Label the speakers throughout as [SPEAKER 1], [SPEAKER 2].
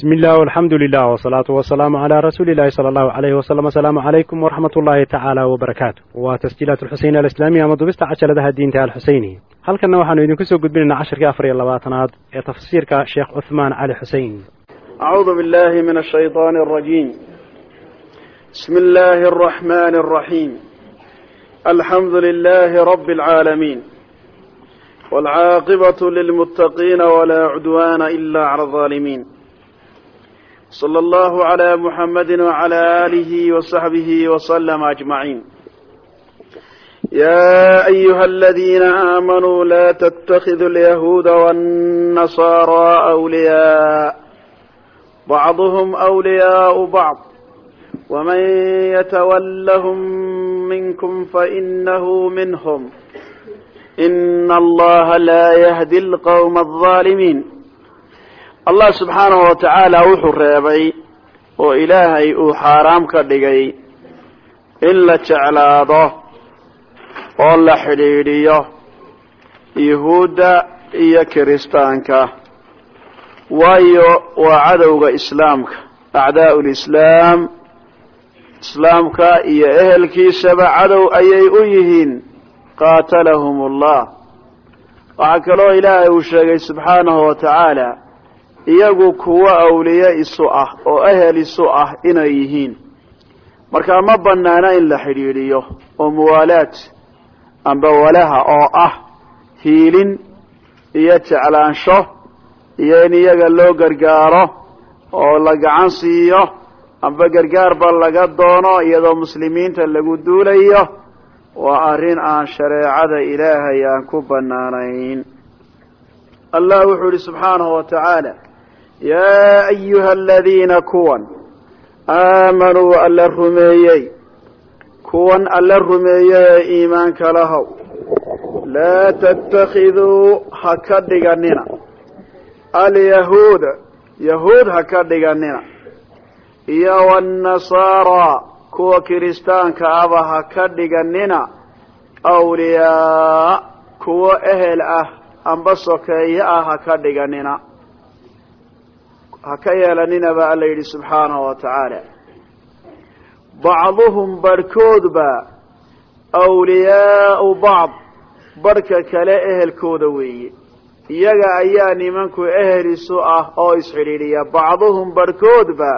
[SPEAKER 1] bismi illah alxamdu lilah wsalaatu wasalaamu calaa rasuuli illahi sala allahu alayhi wasalam asalaamu calaykum waraxmat ullahi tacaala wabarakaatu waa tasjiilaat alxuseyn alislaamiya ama dubista cajaladaha diinta alxuseyni halkanna waxaanu idinku soo gudbinaynaa casharkii afar iyo labaatanaad ee tafsiirka sheekh cuthmaan cali xusein
[SPEAKER 2] acuudu billahi min ashayطaani alrajiim bismi illaahi alraxmani alraxiim alxamdu lilahi rabi alcaalamiin waalcaaqibatu lilmuttaqiina walaa cudwaana ila cala alظaalimiin slى اllah عlى muxamadi وعlى آlih وصaxbih وslm أجmaعin ya أyuha اladina آamanuu la تتkiduu اليahuuda والنaصاrى أwliyاء bعضhm أwliyاء bعض وman yتwlhm minkm faإnahu minhm إn اllaha la yهdي الqوم الظاlمين allah subxaanahu wa tacaala wuxuu reebay oo ilaahay uu xaaraam ka dhigay in la jeclaado oo la xidhiidhiyo yuhuudda iyo kiristaanka. Waayo waa cadowga islaamka acdaa'u lislaam islaamka iyo ehelkiisaba cadow ayay u yihiin. Qaatalahum allah waxaa kaloo ilaahay uu sheegay subxaanahu wa tacaala iyagu kuwo awliye isu ah oo ehel isu ah inay yihiin. Markaa ma banaana in la xidhiidhiyo oo muwaalaad amba walaha oo ah hiilin iyo jeclaansho iyo in iyaga loo gargaaro oo la gacan siiyo amba gargaarba laga doono iyadoo muslimiinta lagu duulayo waa arrin aan shareecada ilaahay aan ku banaanayn allah wuxuu yihi subxaanahu wa tacaala yaa ayuha aladiina kuwan aamanuu alla rumeeyey kuwan alla rumeeyey ee iimaanka lahow laa tattakiduu ha ka dhiganina alyahuuda yahuud ha ka dhiganina iyo wannasaaraa kuwa kiristaanka aba ha ka dhiganina awliyaa kuwo ehel ah amba sokeeye ah ha dhiganina ha ka yeelanina baa alla yidhi subxaanahu wa tacaala. Bacduhum barhkoodba awliyaau bacd barhka kale ehelkooda weeye. Iyaga ayaa nimanku ehel isu ah oo isxidhiidhiya bacduhum barhkoodba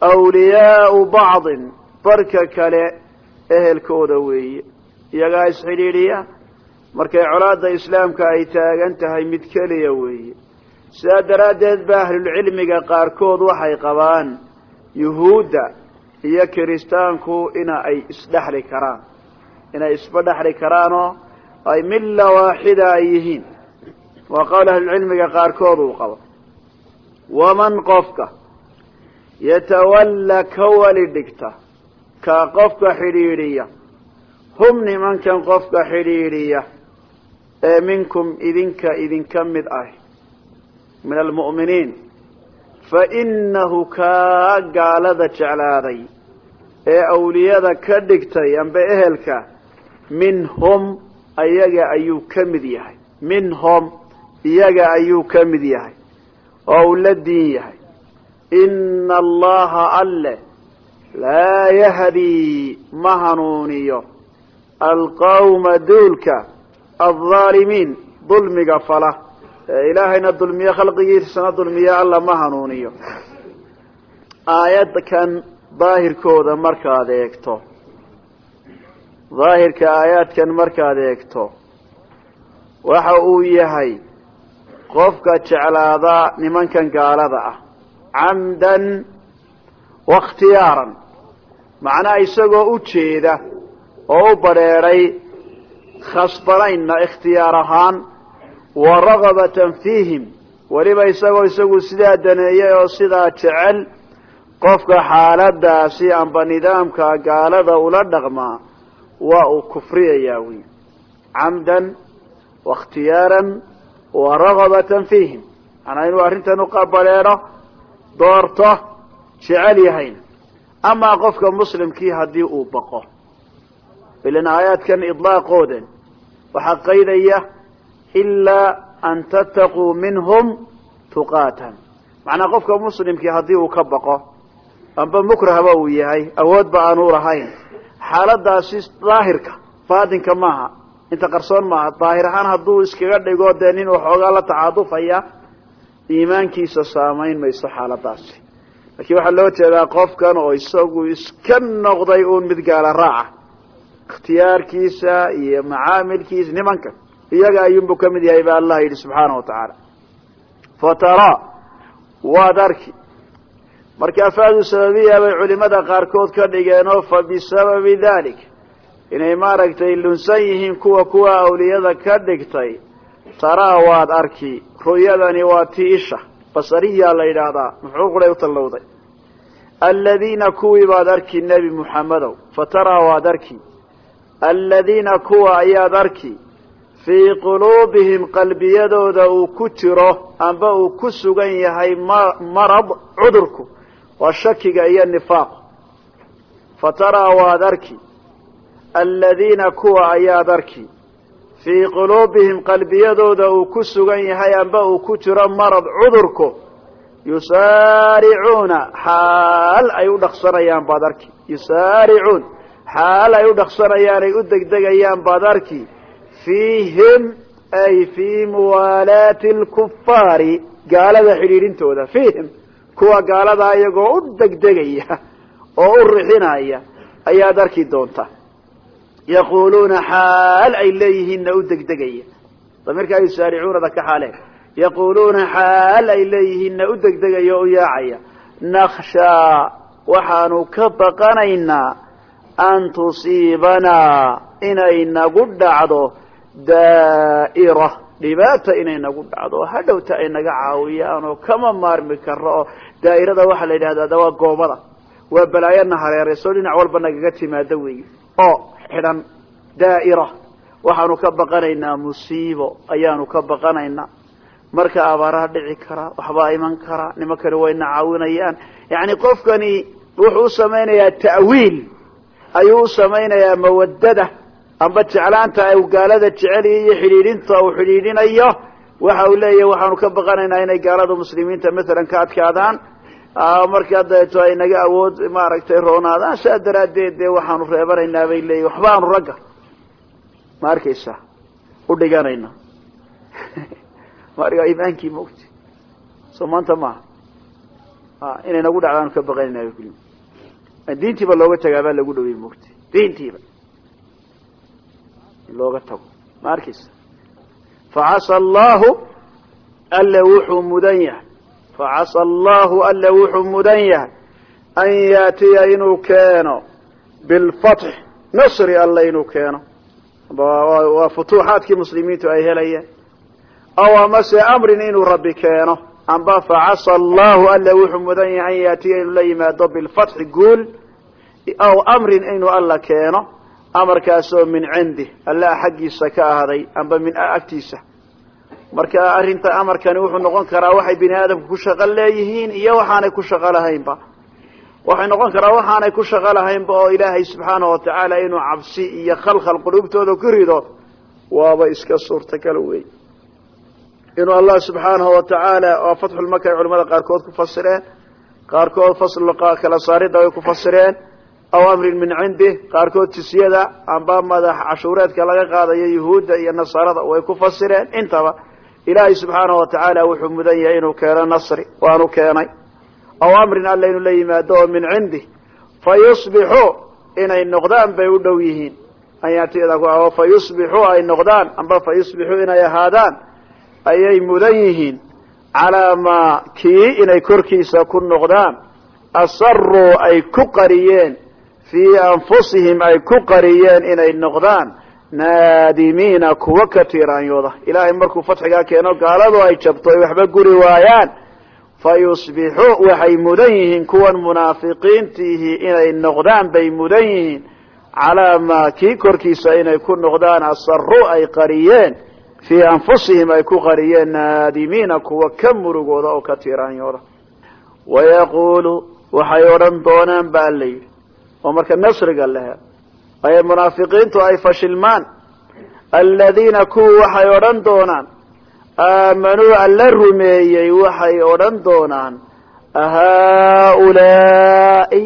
[SPEAKER 2] awliyaau bacdin barhka kale ehelkooda weeye. Iyagaa isxidhiidhiya markay colaadda islaamka ay taagan tahay mid keliya weeye sidaa daraaddeed ba ahlulcilmiga qaarkood waxay qabaan yuhuudda iyo kiristaanku ina ay isdhexli karaan. Inay isba dhexli karaanoo ay milla waaxida ay yihiin. Waa qowl ahlulcilmiga qaarkood uu qabo. Waman qofka yatawalla ka wali dhigta kaa qofka xidhiidhiya hum nimankan qofka xidhiidhiya ee minkum idinka idinka mid ah min almu'miniin fa innahu kaa gaalada jeclaaday ee awliyada ka dhigtay amba ehelka minhum iyaga ayuu ka mid yahay minhum iyaga ayuu ka mid yahay oo uu la diin yahay ina allaha alle laa yahdii ma hanuuniyo alqawma duulka aldaalimiin dulmiga fala ilaahayna dulmiye khalqigiisana dulmiye alla ma hanuuniyo. Aayadkan daahirkooda markaad eegto. Daahirka aayaadkan markaad eegto. Waxa uu yahay qofka jeclaada nimankan gaalada ah. Camdan wakhtiyaaran macnaha isagoo u jeeda oo u badrheedhay khasbanaynna ikhtiyaar ahaan wa ragabatan fiihim weliba isagoo isagu sidaa daneeyey oo sidaa jecel qofka xaaladaasi amba nidaamka gaalada ula dhaqmaa waa uu kufriyayaa wy camdan wakhtiyaaran wa ragabatan fiihim. Manaa inuu arrintan uqabaleedho doorto jecel yahayna amaa qofka muslimkii haddii uu baqo. Ilan aayaadkan idlaaqoodan waxaa qaydaya ilaa an tattaquu minhum tuqaatan. Macnaa qofka muslimkii haddii uu ka baqo amba mukrahba uu yahay awoodba aanu lahayn. Xaaladaasi daahirka baatinka maaha. Inta qarsoon maaha daahir ahaan hadduu iskaga dhigo dee nin waxoogaa la tacaadufaya iimaankiisa saamayn mayso xaaladaasi laakiin waxaa loo jeedaa qofkan oo isagu iska noqday uun mid gaala raaca. Ikhtiyaarkiisa iyo macaamilkiisa nimanka iyaga ayuunbu ka mid yahay ba allah yidhi subxaana wa tacaala. Fatara waad arki marka afaadu sababiya bay culimada qaarkood ka dhigeen oo fa bisababi dalik inay maaragtay lunsan yihiin kuwa kuwa awliyada ka dhigtay. Taraa waad arki ru'yadani waa tii isha. Basariyaa la yidhaahdaa muxuuquday u tallowday. Aladiina kuwii baad arki nebi muxammedow fa taraa waad arki. Aladiina kuwa ayaad arki fii quluubihim qalbiyadooda uu ku jiro amba uu ku sugan yahay marad cudurku. Waa shakiga iyo nifaaq. Fa taraa waad arki aladiina kuwa ayaad arki fii quluubihim qalbiyadooda uu ku sugan yahay amba uu ku jiro marad cudurku. Yusaaricuuna xaal ay u dhaqsanayaan baad arki yusaaricuun xaal ay u dhaqsanayaan ay u degdegayaan baad arki fiihim ay fii muwaalaati alkufaari gaalada xidhiidhintooda fiihim kuwa gaaladaa iyagoo u degdegaya oo u rixinaya ayaad arki doonta yaquuluuna xaal ay leeyihiinna u degdegaya damirkaa yusaaricuunada ka xaaleen yaquuluuna xaal ay leeyihiinna u degdegaya u yaacaya nakhshaa waxaanu ka baqanaynaa an tusiibanaa inay nagu dhacdo daa'ira dhibaata inay nagu dhacdo oo hadhowta ay naga caawiyaan oo kama maarmi karo oo daa'irada waxaa la yidhahdaa waa goomada waa balaayana hareerayso dhinac walba nagaga timaado weeye oo xidhan daa'ira waxaanu ka baqanaynaa musiibo ayaanu ka baqanaynaa marka abaaraha dhici karaa waxbaa iman karaa nimankani wayna caawinayaan yani qofkani wuxuu u samaynayaa ta'wiil ayuu u samaynayaa mawadada amba jeclaanta ay gaalada jeceliyo iyo xidhiidhinta uu xidhiidhinayo waxa uu leeyahy waxaanu ka baqanaynaa inay gaalada muslimiinta maalan ka adkaadaan. Markaa dabeeto ay naga awood maaragtay roonaadaan saa daraaddeed dee waxaanu reebanaynaa bay leeyihiin waxbaanu ragga ma arkaysa u dhiganayna marka imaankii mogti soo maanta maaha inay nagu dhacdaanu ka baqanayna kuli diintiiba looga tagaabaa lagu dhawey mogti diintiiba. in looga tago. Ma arkaysa facasa allahu alle wuxuu mudan yahay. Facasa allahu alle wuxuu mudan yahay. An yaatiya inuu keeno. Bilfatx nasri alle inuu keeno. Waa futuuxaadkii muslimiintu ay helayeen. Aw amase amrin inuu rabbi keeno. Amba facasa allahu alle wuxuu mudan yahay. An yaatiya inuu la yimaado bilfatxi guul. Aw amrin inuu alla keeno amarkaasoo min cindi allaha xaggiisa ka ahaaday amba min agtiisa. Marka arrinta amarkani wuxuu noqon karaa waxay bini aadamku ku shaqo leeyihiin iyo waxaanay ku shaqo lahaynba. Waxay noqon karaa waxaanay ku shaqo lahaynba oo ilaahay subxaana watacaala inuu cabsi iyo khalkhal qulubtooda ku rido waaba iska suurtagal wey inuu allah subxaanahu watacaala oo fatxulmaka ay culamada qaarkood ku fasireen qaarkood fasl kala saarida way ku fasireen aw amrin min cindih qaarkood jisyada amba madax cashuureedka laga qaadayo yuhuudda iyo nasaarada way ku fasireen. Intaba ilaahay subxaanahu watacaala wuxuu mudan yahay inuu keeno nasri waanu keenay. Aw amrin alla inuu la yimaado oo min cindih fa yusbixuu inay noqdaan bay u dhow yihiin. An yaatiyada fa yusbixuu ay noqdaan amba fa yusbixuu inay ahaadaan ayay mudan yihiin. Calaa maa kii inay korkiisa ku noqdaan asaruu ay ku qariyeen fii anfusihim ay ku qariyeen inay noqdaan naadimiina kuwa ka tiiraanyooda. Ilaahay markuu fatxigaa keeno gaaladu ay jabto ay waxba guri waayaan fa waxay mudan yihiin kuwan munaafiqiintiihi inay noqdaan bay mudan yihiin. Calaa maa kii korkiisa inay ku noqdaan asaruu ay qariyeen fii anfusihim ay ku qariyeen naadimiina kuwa ka murugooda oo ka tiiraanyooda. Wayaquulu waxay odhan doonaan baa la yidhi oo marka nasriga lehe ay munaafiqiintu ay fashilmaan aladiina kuwa waxay odhan doonaan aamanuu alla rumeeyey waxay odhan doonaan ahaa-ulaa'i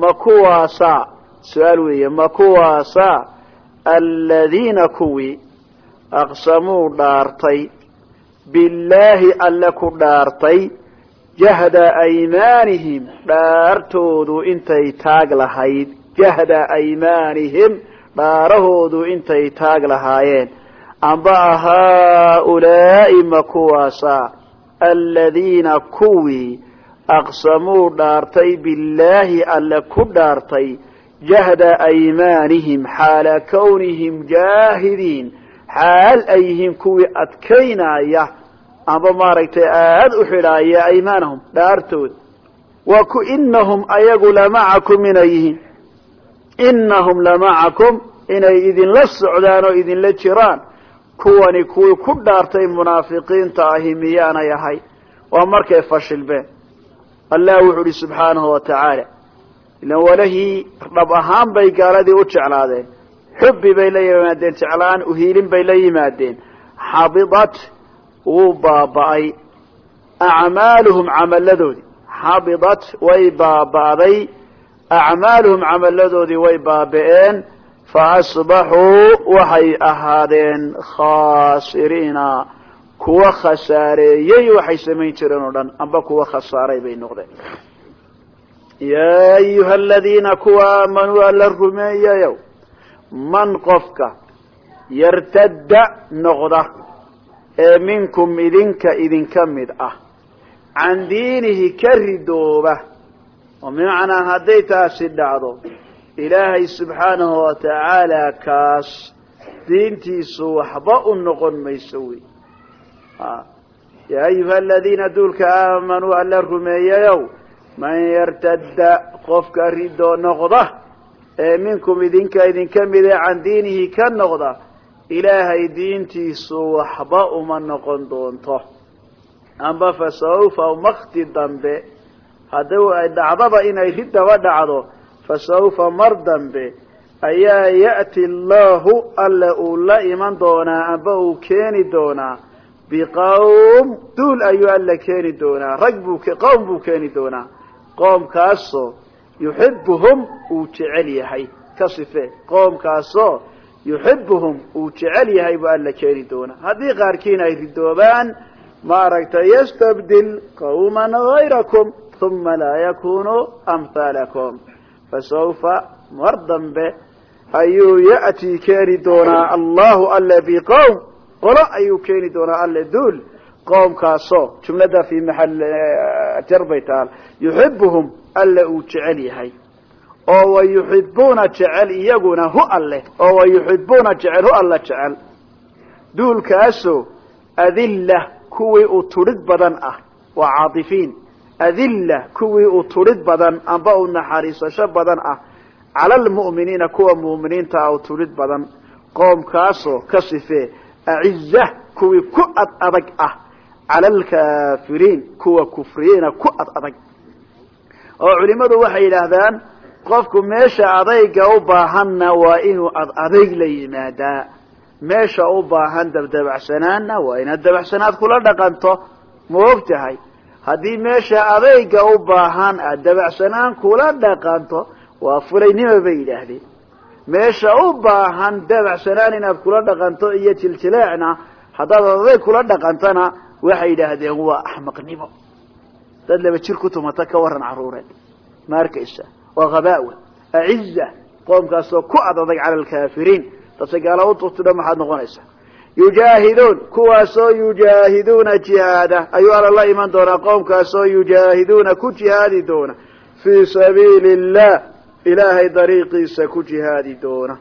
[SPEAKER 2] ma kuwaasaa su'aal weeye ma kuwaasaa aladiina kuwii aqsamuu dhaartay billaahi alle ku dhaartay jahda aymaanihim dhaartoodu intay taag lahayd. Jahda aymaanihim dhaarahoodu intay taag lahaayeen. Amba ahaa-ulaa'i ma kuwaasaa aladiina kuwii aqsamuu dhaartay billaahi alle ku dhaartay. Jahda aymaanihim xaala kownihim jaahidiin xaal ay yihiin kuwii adkaynaya amba maaragtay aada u xidhaaya aymaanahum dhaartooda wa ku inahum ayagu lamacakum inay yihiin. Inahum lamacakum inay idinla socdaan oo idinla jiraan. Kuwani kuwii ku dhaartay munaafiqiinta ahi miyaanay ahay waa markay fashilbeen. Allah wuxuu uhi subxaanahu wa tacaala ilan walahii dhab ahaan bay gaaladii u jeclaadeen. Xubbi bay la yimaadeen jeclaan uhiilin bay la yimaadeen. Xabidat wuu baaba'ay. Acmaaluhum camaladoodii xabidat way baaba'day. Acmaaluhum camaladoodii way baaba'een. Fa asbaxuu waxay ahaadeen khaasiriina. Kuwa khasaareeyey waxay samayn jireen oo dhan amba kuwa khasaaray bay noqdeen. Yaa ayuha aladiina kuwa aamanuu alla rumeeyayow. Man qofka yartadda noqda ee minkum idinka idinka mid ah. Can diinihi ka ridooba. Oo bimacnaa hadday taasi dhacdo ilaahay subxaanahu wa tacaala kaas diintiisu waxba u noqon mayso wey. Yaa ayuha aladiina duulka aamanuu alla rumeeyayow man yartadda qofka ridoo noqda ee minkum idinka idinka mide can diinihi ka noqda ilaahay diintiisu waxba uma noqon doonto. Amba fa saufa makti dambe haddii ay dhacdaba inay ridaba dhacdo fa saufa mar dambe ayaa ya'ti allahu alle uu la iman doonaa amba uu keeni doonaa. Biqowm duul ayuu alle keeni doonaa rag buu qowm buu keeni doonaa. Qoomkaasoo yuxibuhum uu jecel yahay. Ka sife qoomkaasoo yuxibuhum uu jecel yahay buu alla keeni doonaa. Haddii qaarkiin ay ridoobaan maaragtay yastabdil qawman gayrakum uma laa yakunuu amhaalakum fasaufa mar dambe ayuu ya'tii keeni doonaa allahu alle biqowm qolo ayuu keeni doonaa alle duul. Qoomkaasoo jumlada fi maxal jar bay taal yuxibuhum alle uu jecel yahay oo wa yuxibuuna jecel iyaguna hu alle oo wa yuxibuuna jecel hu alla jecel. Duulkaasoo adilla kuwii u tudhid badan ah waa caatifiin adilla kuwii u tudhid badan amba u naxariisasho badan ah cala almu'miniina kuwa mu'miniinta ah u tudhid badan. Qoomkaasoo ka sifee aciza kuwii ku ad adag ah cala alkaafiriin kuwa kufriyiina ku ad adag. Oo culimadu waxay yidhaahdaan qofku meesha adayga u baahanna waa inuu ad adayg la yimaadaa. Meesha u baahan dabdabacsanaanna waa inaad dabacsanaad kula dhaqanto. Ma og tahay? Haddii meesha adayga u baahan aad dabacsanaan kula dhaqanto waa fulaynimo bay yidhaahdeen. Meesha u baahan dabacsanaan inaad kula dhaqanto iyo jiljileecna haddaad adayg kula dhaqantona waxay yidhaahdeen waa axmaqnimo dad laba jir ku tumata ka waran caruureed. Ma arkaysa waa habaawa aciza qoomkaasoo ku adadag cala alkaafiriin. Dadse gaala u turtidha maxaad noqonaysaa. Yujaahiduun kuwaasoo yujaahiduuna jihaada. Ayuu alla la iman doonaa qoomkaasoo yujaahiduuna ku jihaadi doona. Fii sabiili illah ilaahay dariiqiisa ku jihaadi doona.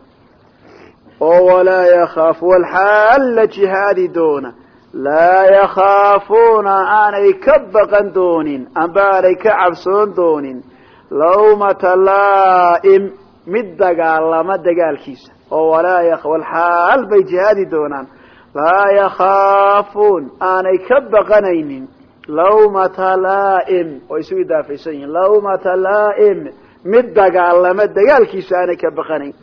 [SPEAKER 2] Oo walaa yakhaafu walxaal la jihaadi doona. Laa yakhaafuuna aanay ka baqan doonin amba ka cabsoon doonin lawmata laa'im mid dagaalama dagaalkiisa. Oo walaa walxaal bay jihaadi doonaan. Laa yakhaafuun aanay ka baqanaynin. Lawmata laa'im way isu idaafaysan yihiin. Lawmata laa'im mid dagaalama dagaalkiisa aanay ka baqanayn.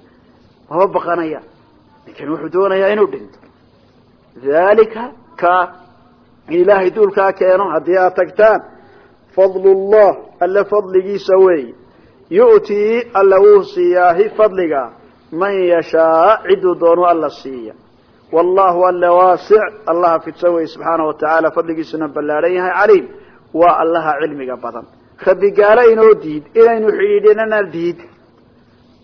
[SPEAKER 2] Maba baqanaya? Ninkan wuxuu doonayaa inuu dhinto. Dalika ka ilaahay duulkaa keeno haddii aad tagtaan fadlullah alle fadligiisa weey yu'tii alla wuu siiyaahi fadliga. Man yashaa ciduu doonu alla siiya. Wallahu alle waasic allaha fidsa wey subxaana wa tacaala fadligiisuna ballaadhan yahay caliim. Waa allaha cilmiga badan. Rabbi gaalo inoo diid inaynu xidhiidhinana diid.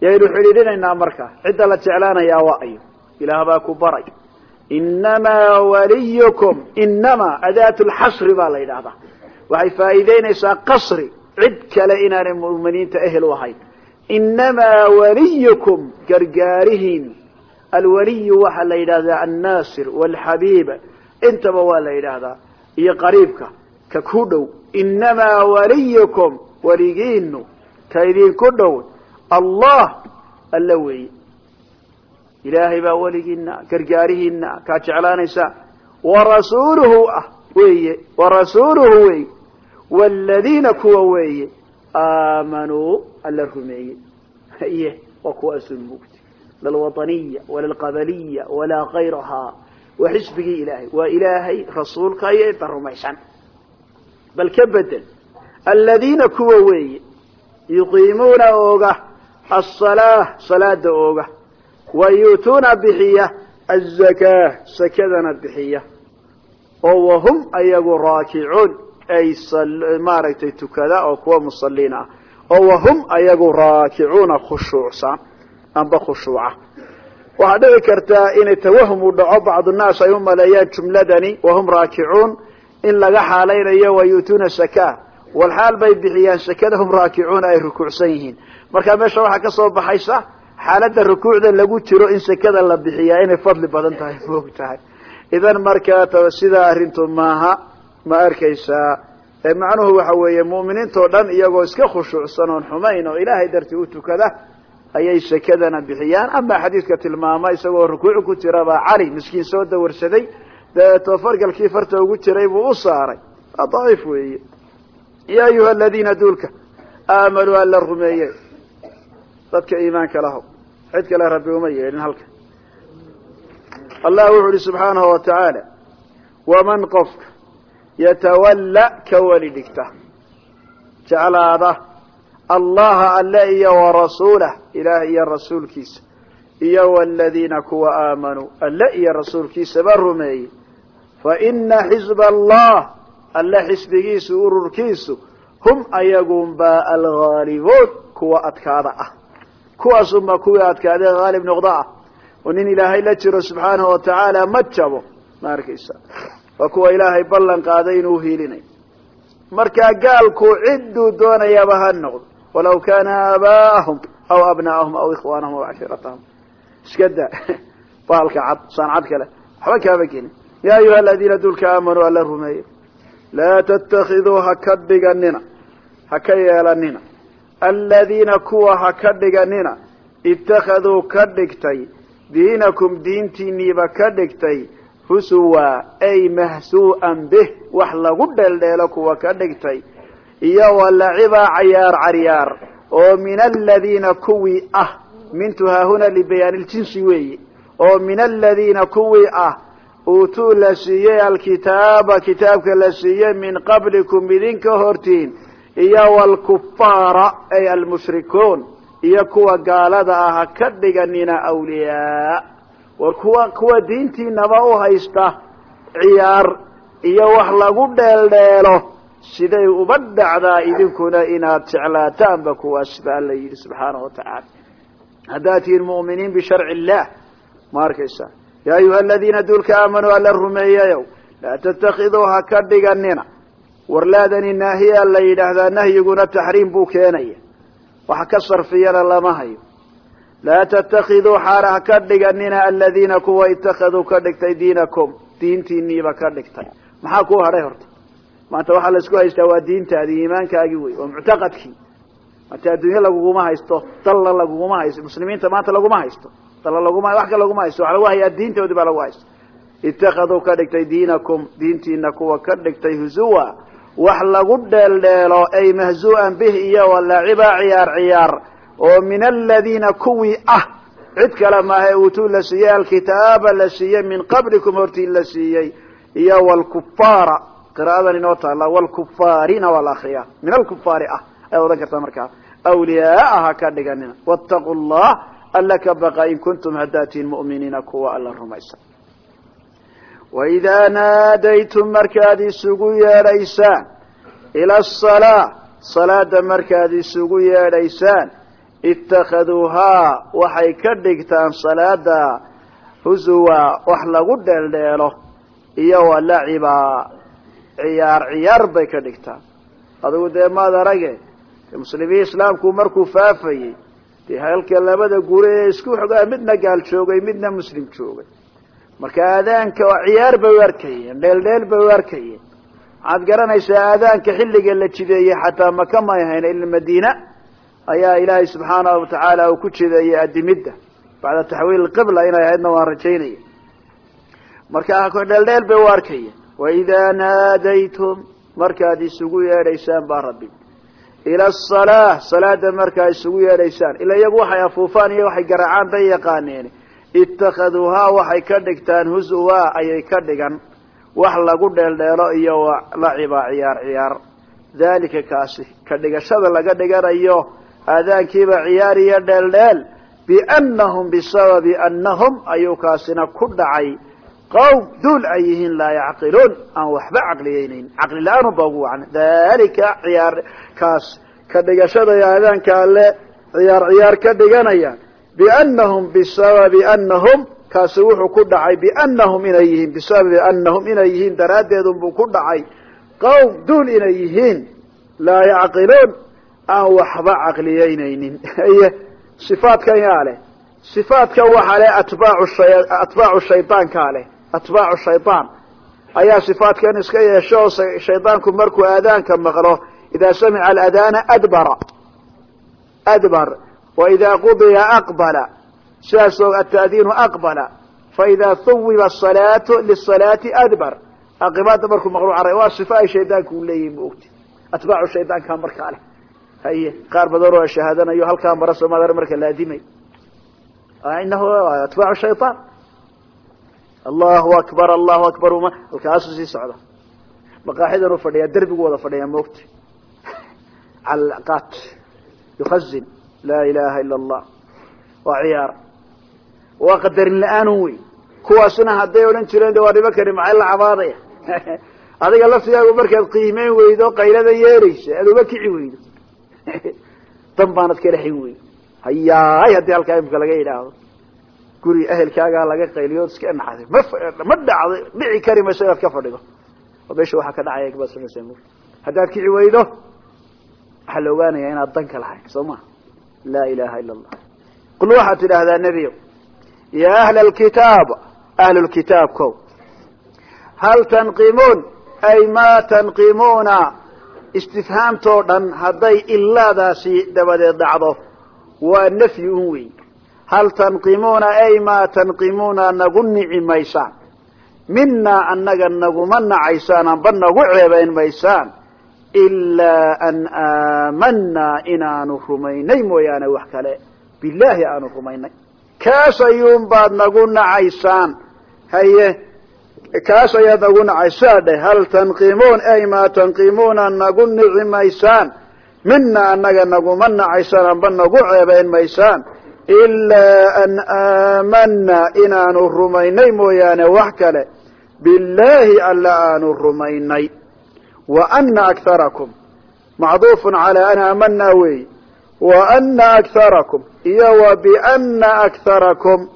[SPEAKER 2] Yaynu xidhiidhinaynaa marka. Cidda la jeclaanayaa waa ayo. Ilaah baa ku baray. Inamaa waliyukum. Inamaa adaat lxasri baa la yidhahdaa waxay faa'iideynaysaa qasri cid kale inaanay mu'miniinta ehel u ahayn. Inamaa waliyukum gargaarihiin. Alwaliyu waxaa la yidhahdaa annaasir walxabiib intaba waa la yidhaahdaa. Iyo qariibka ka ku dhow. Inamaa waliyukum weligiinu ka idinku dhow. Allah alla weeye. Ilaahay baa weligiina gargaarihiina kaa jeclaanaysaa. Warasuuluhu ah weeye. Warasuuluhu weeye wladiina kuwa weeye aamanuu alla rumeeyey iye waa kuwaasu mugti lalwaطaniya walalqabaliya walaa kayrahaa waa xisbigii ilaahay waa ilaahay rasuulka iyo inta rumaysan bal ka bedel aladiina kuwa weeye yuqiimuuna ooga asalaa salaada ooga wa yuutuuna bixiya azakaa sakadana bixiya oo wahum ayagu raakicuun ay maaragtay tukada oo kuwa musaliin ah. Oo wahum ayagu raakicuuna khushuucsan amba khushuuca. Waxaa dhici kartaa inay tawahum dhaco bacdunaas ay u maleeyaan jumladani wahum raakicuun in laga xaalaynayo wa yuutuuna sakaa walxaal bay bixiyaan sakada hum raakicuuna ay rukuucsan yihiin. Marka meesha waxaa ka soo baxaysa xaaladda rukuucda lagu jiro in sakada la bixiyaa inay fadli badan tahay moog tahay idan markaa sidaa arrintu maaha ma arkaysaa macnuhu waxa weeye mu'miniintao dhan iyagoo iska khushuucsan oon xumayn oo ilaahay dartii u tukada ayay sakadana bixiyaan. Ama xadiidka tilmaama isagoo rukuuc ku jirabaa cali miskiin soo dawarsaday dabeeto fargalkii farta ugu jiray buu u saaray. Waa daciif weeye. Ya ayuha aladiina duulka aamanuu alla rumeeye dadka iimaanka lahow cid kale rabbi uma yeedhin halka. Allah wuxu uhi subxaanahu wa tacaala waman qofka yatawalla ka weli dhigta. Jeclaada allaha alle iyo warasuulah ilaah iyo rasuulkiisa iyo waladiina kuwa aamanuu alle iyo rasuulkiisaba rumeeyey. Fa ina xisba allah alle xisbigiisu ururkiisu hum ayagunba alghaalibuun kuwa adkaada ah. Kuwaasunba kuwii adkaadee haalib noqda ah oo nin ilaahay la jiro subxaanahu wa tacaala ma jabo. Ma arkaysa waa kuwa ilaahay ballan qaaday inuu hiilinayo markaa gaalku cidduu doonayaba ha noqdo. Walaw kaana aabaa'ahum aw abna'ahum aw ikhwaanahum aw cashiiratahum iska da. Bahalka cad saan cad kale. Waxba kaaba gelin ya ayuha aladiina dulka aamanuu alla rumeeye laa tattakiduu ha ka dhiganina ha ka yeelanina aladiina kuwa ha ka dhiganina ittakhaduu ka dhigtay. Diinakum diintiiniiba ka dhigtay husuwa ay mahsuu'an bih wax lagu dheeldheelo kuwa ka dhigtay. Iyo walaciba cayaar caryaar oo min aladiina kuwii ah mintu haahuna libayaani ljinsi weeye oo min aladiina kuwii ah uutuu la siiyey alkitaaba kitaabka la siiyey min qablikum idinka hortiin. Iyo walkufaara ay almushrikuun iyo kuwa gaalada ah ka dhiganina awliyaa war kuwa kuwa diintiinaba u haysta ciyaar iyo wax lagu dheeldheelo siday uba dhacdaa idinkuna inaad jeclaataanba kuwaas ba alla yidhi subxaanahu watacaala haddaad tihiin mu'miniin bisharci illah ma arkaysa ya ayuha aladiina duulka aamanuu alla rumeeyayow laa tattakiduu ha ka dhiganina warlaadani naahiya la yidhaahdaa nahyiguna taxriim buu keenaya. Wax ka sarfiyana lama hayo laa tattakiduu xaala ha ka dhiganina aladiina kuwa itakaduu ka dhigtay diinakum diintiiniiba ka dhigtay maxaa ku hadhay horta maanta waxaa la isku haystaa waa diintaadii iimaankaagii wey waa muctaqadkii maanta adduunye laguguma haysto dalla laguguma haysto muslimiinta maanta laguma haysto dalla laguma wax ka laguma haysto waxa lagu hayaa diintoodii baa lagu haysto itakaduu ka dhigtay diinakum diintiina kuwa ka dhigtay husuwa wax lagu dheeldheelo ay mahzu'an bih iyo walaciba ciyaar ciyaar oo min aladiina kuwii ah. Cid kale maahe uutuu la siiyey alkitaaba la siiyey min qablikum hortiin la siiyey. Iyo wlkufaara qira'adan inoo taala wlkufaarina waa la akriyaa min alkufaari ah ayaad odhan kartaa markaa. Awliyaaa ha ka dhiganina. Wاtaquu llah alla ka baqa in kuntum haddaad mu'miniina kuwa alla rumaysa. Waidaa naadaytum markaad isugu yeedhaysaan ila asalaa salaada markaad isugu yeedhaysaan itakhaduuhaa waxay ka dhigtaan salaada husuwa wax lagu dheeldheelo iyo wa laciba ciyaar ciyaar bay ka dhigtaan. Adigu dee maad arage muslimiin islaamku markuu faafayey dee halka labada guri ee isku xogaa midna gaal joogay midna muslim joogay. Marka aadaanka ciyaar bay u arkayeen dheeldheel bay u arkayeen. Waxaad garanaysaa aadaanka xilliga la jideeyey xataa maka may ahayn ayaa ilaahay subxaanahu watacaala uu ku jideeyey adimidda bacda taxwiil qibla inay ahaydna waan rajaynaya. Marka dheeldheel bay u arkayeen. Waidaa naadaytum markaad isugu yeedhaysaan baa rabbi. Ila asalaa salaada markaa isugu yeedhaysaan. Ila iyagu waxay afuufaan iyo waxay garaacaan bay yaqaaneen. Itakhaduuhaa waxay ka dhigtaan husuwa ayay ka dhigan. Wax lagu dheeldheelo iyo laciba ciyaar ciyaar. Dalika kaasi ka dhigashada laga dhiganayo aadaankiiba ciyaar iyo dheeldheel biannahum bisababi annahum ayuu kaasina ku dhacay. Qowm duul ay yihiin laa yacqiluun aan waxba caqliyeynayn caqli la'aan uba ugu wacan. Dalika ciyaar kaas ka dhigashada aadaanka alle ciyaar ciyaar ka dhiganaya biannahum bisababi annahum kaasi wuxuu ku dhacay biannahum inay yihiin bisababi annahum inay yihiin daraaddeedunbuu ku dhacay. Qowm duul inay yihiin laa yacqiluun aan waxba caqliyeynaynin. Y sifaatkan yaa leh. Sifaatkan waxaa leh atbaacu shaydaankaa leh. Atbaacu shaydaan. Ayaa sifaatkan iska yeesho oo shaydaanku markuu aadaanka maqlo idaa samica aladana adbara. Adbar. Waida qudiya aqbala. Sidaasoo ata'diinu aqbala. Faida huwiba asalaatu lisalaati adbar. Aqibaada markuu caray waa sifa ay shaydaanku u leeyihiin ma ogti atbaacu shaydaanka markaa leh haye qaar badan oo shahaadanayo halkaa mara soomad marka laadimay inahu atbaacu shayaan allahu akbar allahu akbar uma halkaasuu sii socda maqaaxidan u fadhiya derbigu wada fadhiya maogti calqat yukhazin laa ilaha ila allah waa ciyaar. Waa qadarin la'aanun wey kuwaasna hadday odhan jireen de waa dhibo kani maxay la cabaadaya? Adiga laftigaagu markaad qiimeyn weydo qaylada yeeraysa aad uga kici weydo dan baanad kala xin weydo hayaay haddii halkaa imika laga yidhaahdo. Guri ehelkaagaa laga qayliyo iska naxday ma ma dhacdo dhici kari mayso inaad ka fadhido oo meesha waxaa ka dhacaya baad samaysa m haddaad kici weydo waxaa la ogaanaya inaad danka lahayn soo ma laa ilaha ila allah qul waxaad tidhaahdaa nebiyo ya ahla alkitaab ahlulkitaabko hal tanqimuun ay ma tanqimuuna istifhaamtoo dhan hadday ilaadaasi dabadeed dhacdo waa nafyi un wey hal tanqimuuna ay ma tanqimuuna nagu nici maysaan? Minaa annaga naguma nacaysaan amba nagu ceebayn maysaan? Ilaa an aamanaa inaanu rumaynay mooyaane wax kale. Bilaahi aanu rumaynay. Kaas ayuun nagu nacaysaan. Haye kaas ayaad nagu nacaysaa dheh hal tanqimuun ay ma tanqimuuna nagu nici maysaan. Mina annaga naguma nacaysaan amba nagu ceebayn maysaan. Ilaa an aamanaa inaanu rumaynay mooyaane wax kale. Bilaahi alla aanu rumaynay. Wa ana akarakum macduufun calaa an aamanaa weey wa ana akarakum iyo wa biana akarakum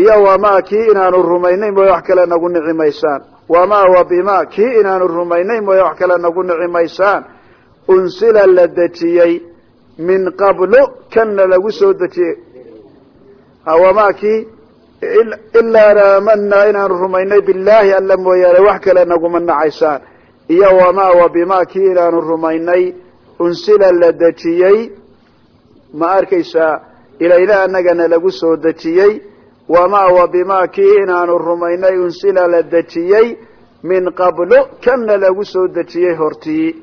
[SPEAKER 2] iyo wamaa kii inaanu rumaynay mooye wax kale nagu nici maysaan wamaa wa bima kii inaanu rumaynay mooye wax kale nagu nici maysaan unsila la dejiyey min qablu kanna lagu soo dejiyey. Wamaa kii ilaa an aamanaa inaanu rumaynay bilaahi alla mooyaane wax kale naguma nacaysaan. Iyo wamaa wa bima kii inaanu rumaynay unsila la dejiyey. Ma arkaysaa ilayna anagana lagu soo dejiyey wamaa wa bima kii inaanu rumaynay unsila la dejiyey min qablu kana lagu soo dejiyey hortii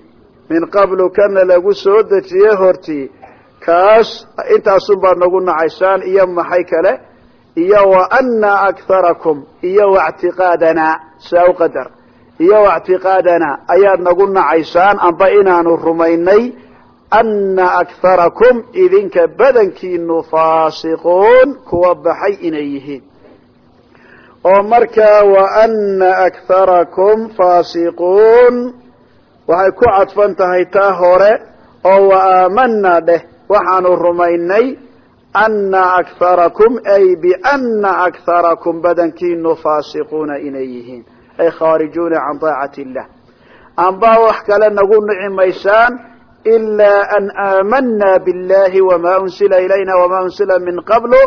[SPEAKER 2] min qablu kana lagu soo dejiyey hortii kaas intaasun baad nagu nacaysaan iyo maxay kale iyo wa ana akharakum iyo wactiqaadanaa saa u qadar iyo wactiqaadanaa ayaad nagu nacaysaan amba inaanu rumaynay ana akharakum idinka badankiinu faasiquun kuwa baxay inay yihiin oo markaa wa ana akharakum faasiquun waxay ku cadfan tahay taa hore oo wa aamanaa dheh waxaanu rumaynay ana akharakum ay biana akharakum badankiinu faasiquuna inay yihiin ay khaarijuuna can taacati illah amba wax kale nagu nici maysaan an aamanaa biاllahi wama unsila ilayna wama unsila min qablu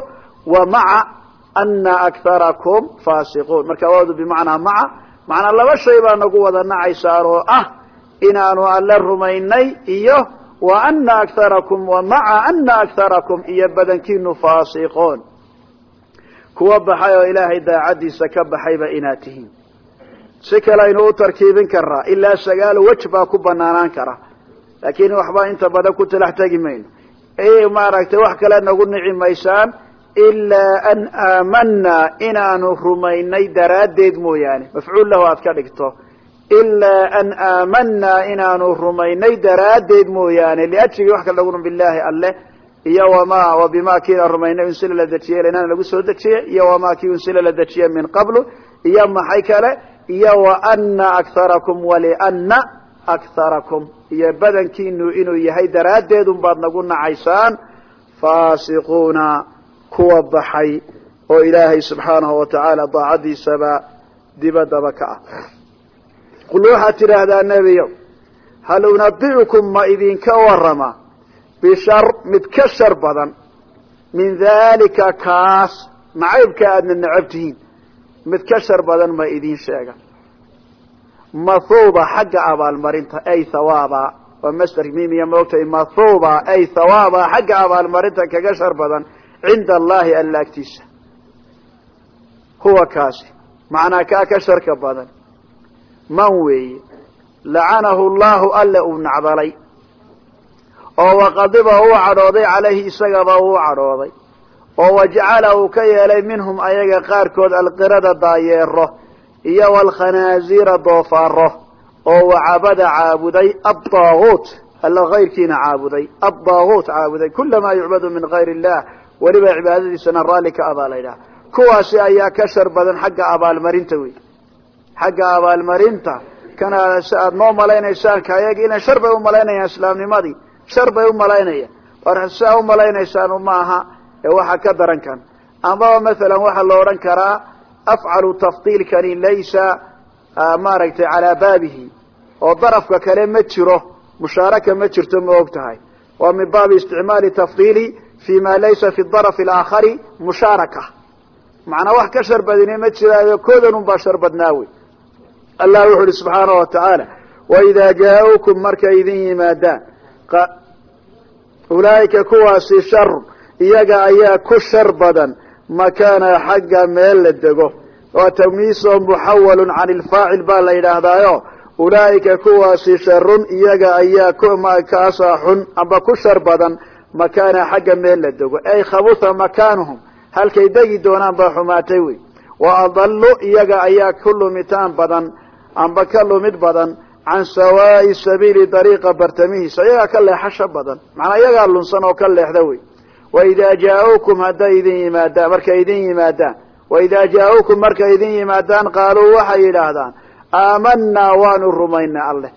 [SPEAKER 2] wa maca ana akharakum faasiquun marka waadu bimacnaa maca macnaa laba shay baa nagu wada nacaysaan oo ah inaanu alle rumaynay iyo akharakum wa maca ana akharakum iyo badankiinu faasiqoon kuwa baxay oo ilaahay daacaddiisa ka baxayba inaad tihiin si kale aynu u tarkiibin karaa ilaa sagaal wej baa laakiin waxba inta badan ku talax tegi mayno. Maaragtay wax kale nagu nici maysaan ilaa an aamanaa inaanu rumaynay daraaddeed mooyaane. Mafcuul lahu aad ka dhigto. Ilaa an aamanaa inaanu rumaynay daraaddeed mooyaane. Liajrigi wax kale lagu bilahi alleh iyo wama wa bima kiina rumaynay unsila la dejiyey lanaana lagu soo dejiyey iyo wama kii unsila la dejiyey min qablu. Iyo maxay kale? Iyo wa ana akharakum waliana akharakum iyo badankiinu inuu yahay daraaddeed un nagu nacaysaan faasiquuna kuwa baxay oo ilaahay subxaanahu watacaala daacadiisaba dibadaba ka ah. Qul waxaad tidhaahdaa nebiyow hal unabi'ukum ma idinka warama bishar mid ka shar badan min dalika kaas nacaybka aadna necab tihiin mid ka shar badan ma idin sheega mathuuba xagga abaalmarinta ay thawaaba waa master mimiya maogtahay mathuuba ay thawaaba xagga abaalmarinta kaga shar badan cinda allahi alla agtiisa huwa kaasi. Macnaa kaa ka sharka badan. Man weeye lacanahu llahu alle uu nacdalay. Oo waqadiba uu cadhooday calayhi isagaba uu cadhooday. Oo wajacala uu ka yeelay minhum ayaga qaarkood alqirada daayeero iyo walkhanaaziira doofaaro oo wacabada caabuday addaaguut alla kayrkiina caabuday addaaguut caabuday kulamaa yucbadu min gayr illah weliba cibaadadiisana raalli ka abaa la ydhaha kuwaasi ayaa ka shar badan xagga abaalmarinta wey xagga abaalmarinta kana si aada noo malaynaysaan kaayag ina shar bay umalaynayaan islaamnimadii shar bay umalaynayaan war siaa umalaynaysaan ma aha ee waxa ka daran kan. Amaba masalan waxaa la odhan karaa afcalu tafdiilkani laysa maaragtay calaa baabihi oo darafka kale ma jiro mushaaraka ma jirto ma og tahay waa min baabi isticmaali tafdiili fi ma laysa fi daraf alaakhari mushaaraka macnaa wax ka shar badine ma jiraayo koodan un baa shar allah wuxu uhi subxaanahu watacaala waidaa jaa-ukum markay idin yimaadaan ulaa'ika kuwaasi sharun iyaga ayaa ku shar badan makaana xagga meel la dego. Waa tamyiisoo muxawalun can ilfaacil baa la yidhaahdaayo. Ulaa'ika kuwaasi sharun iyaga ayaa kaasaa xun amba ku shar badan makaana xagga meel la dego. Ay khabutha makaanuhum halkay degi doonaan baa xumaatay wey. Wa adallu iyaga ayaa ku lumitaan badan amba ka lumid badan can sawaa'i sabiili dariiqa bartamihiisa. Iyagaa ka leexasho badan macnaa iyagaa lunsan oo ka leexda wey waidaa jaa-ukum hadday idin yimaadaan markay idin yimaadaan waidaa jaa-ukum markay idin yimaadaan qaaluu waxay yidhaahdaan aamanaa waanu rumaynay alleh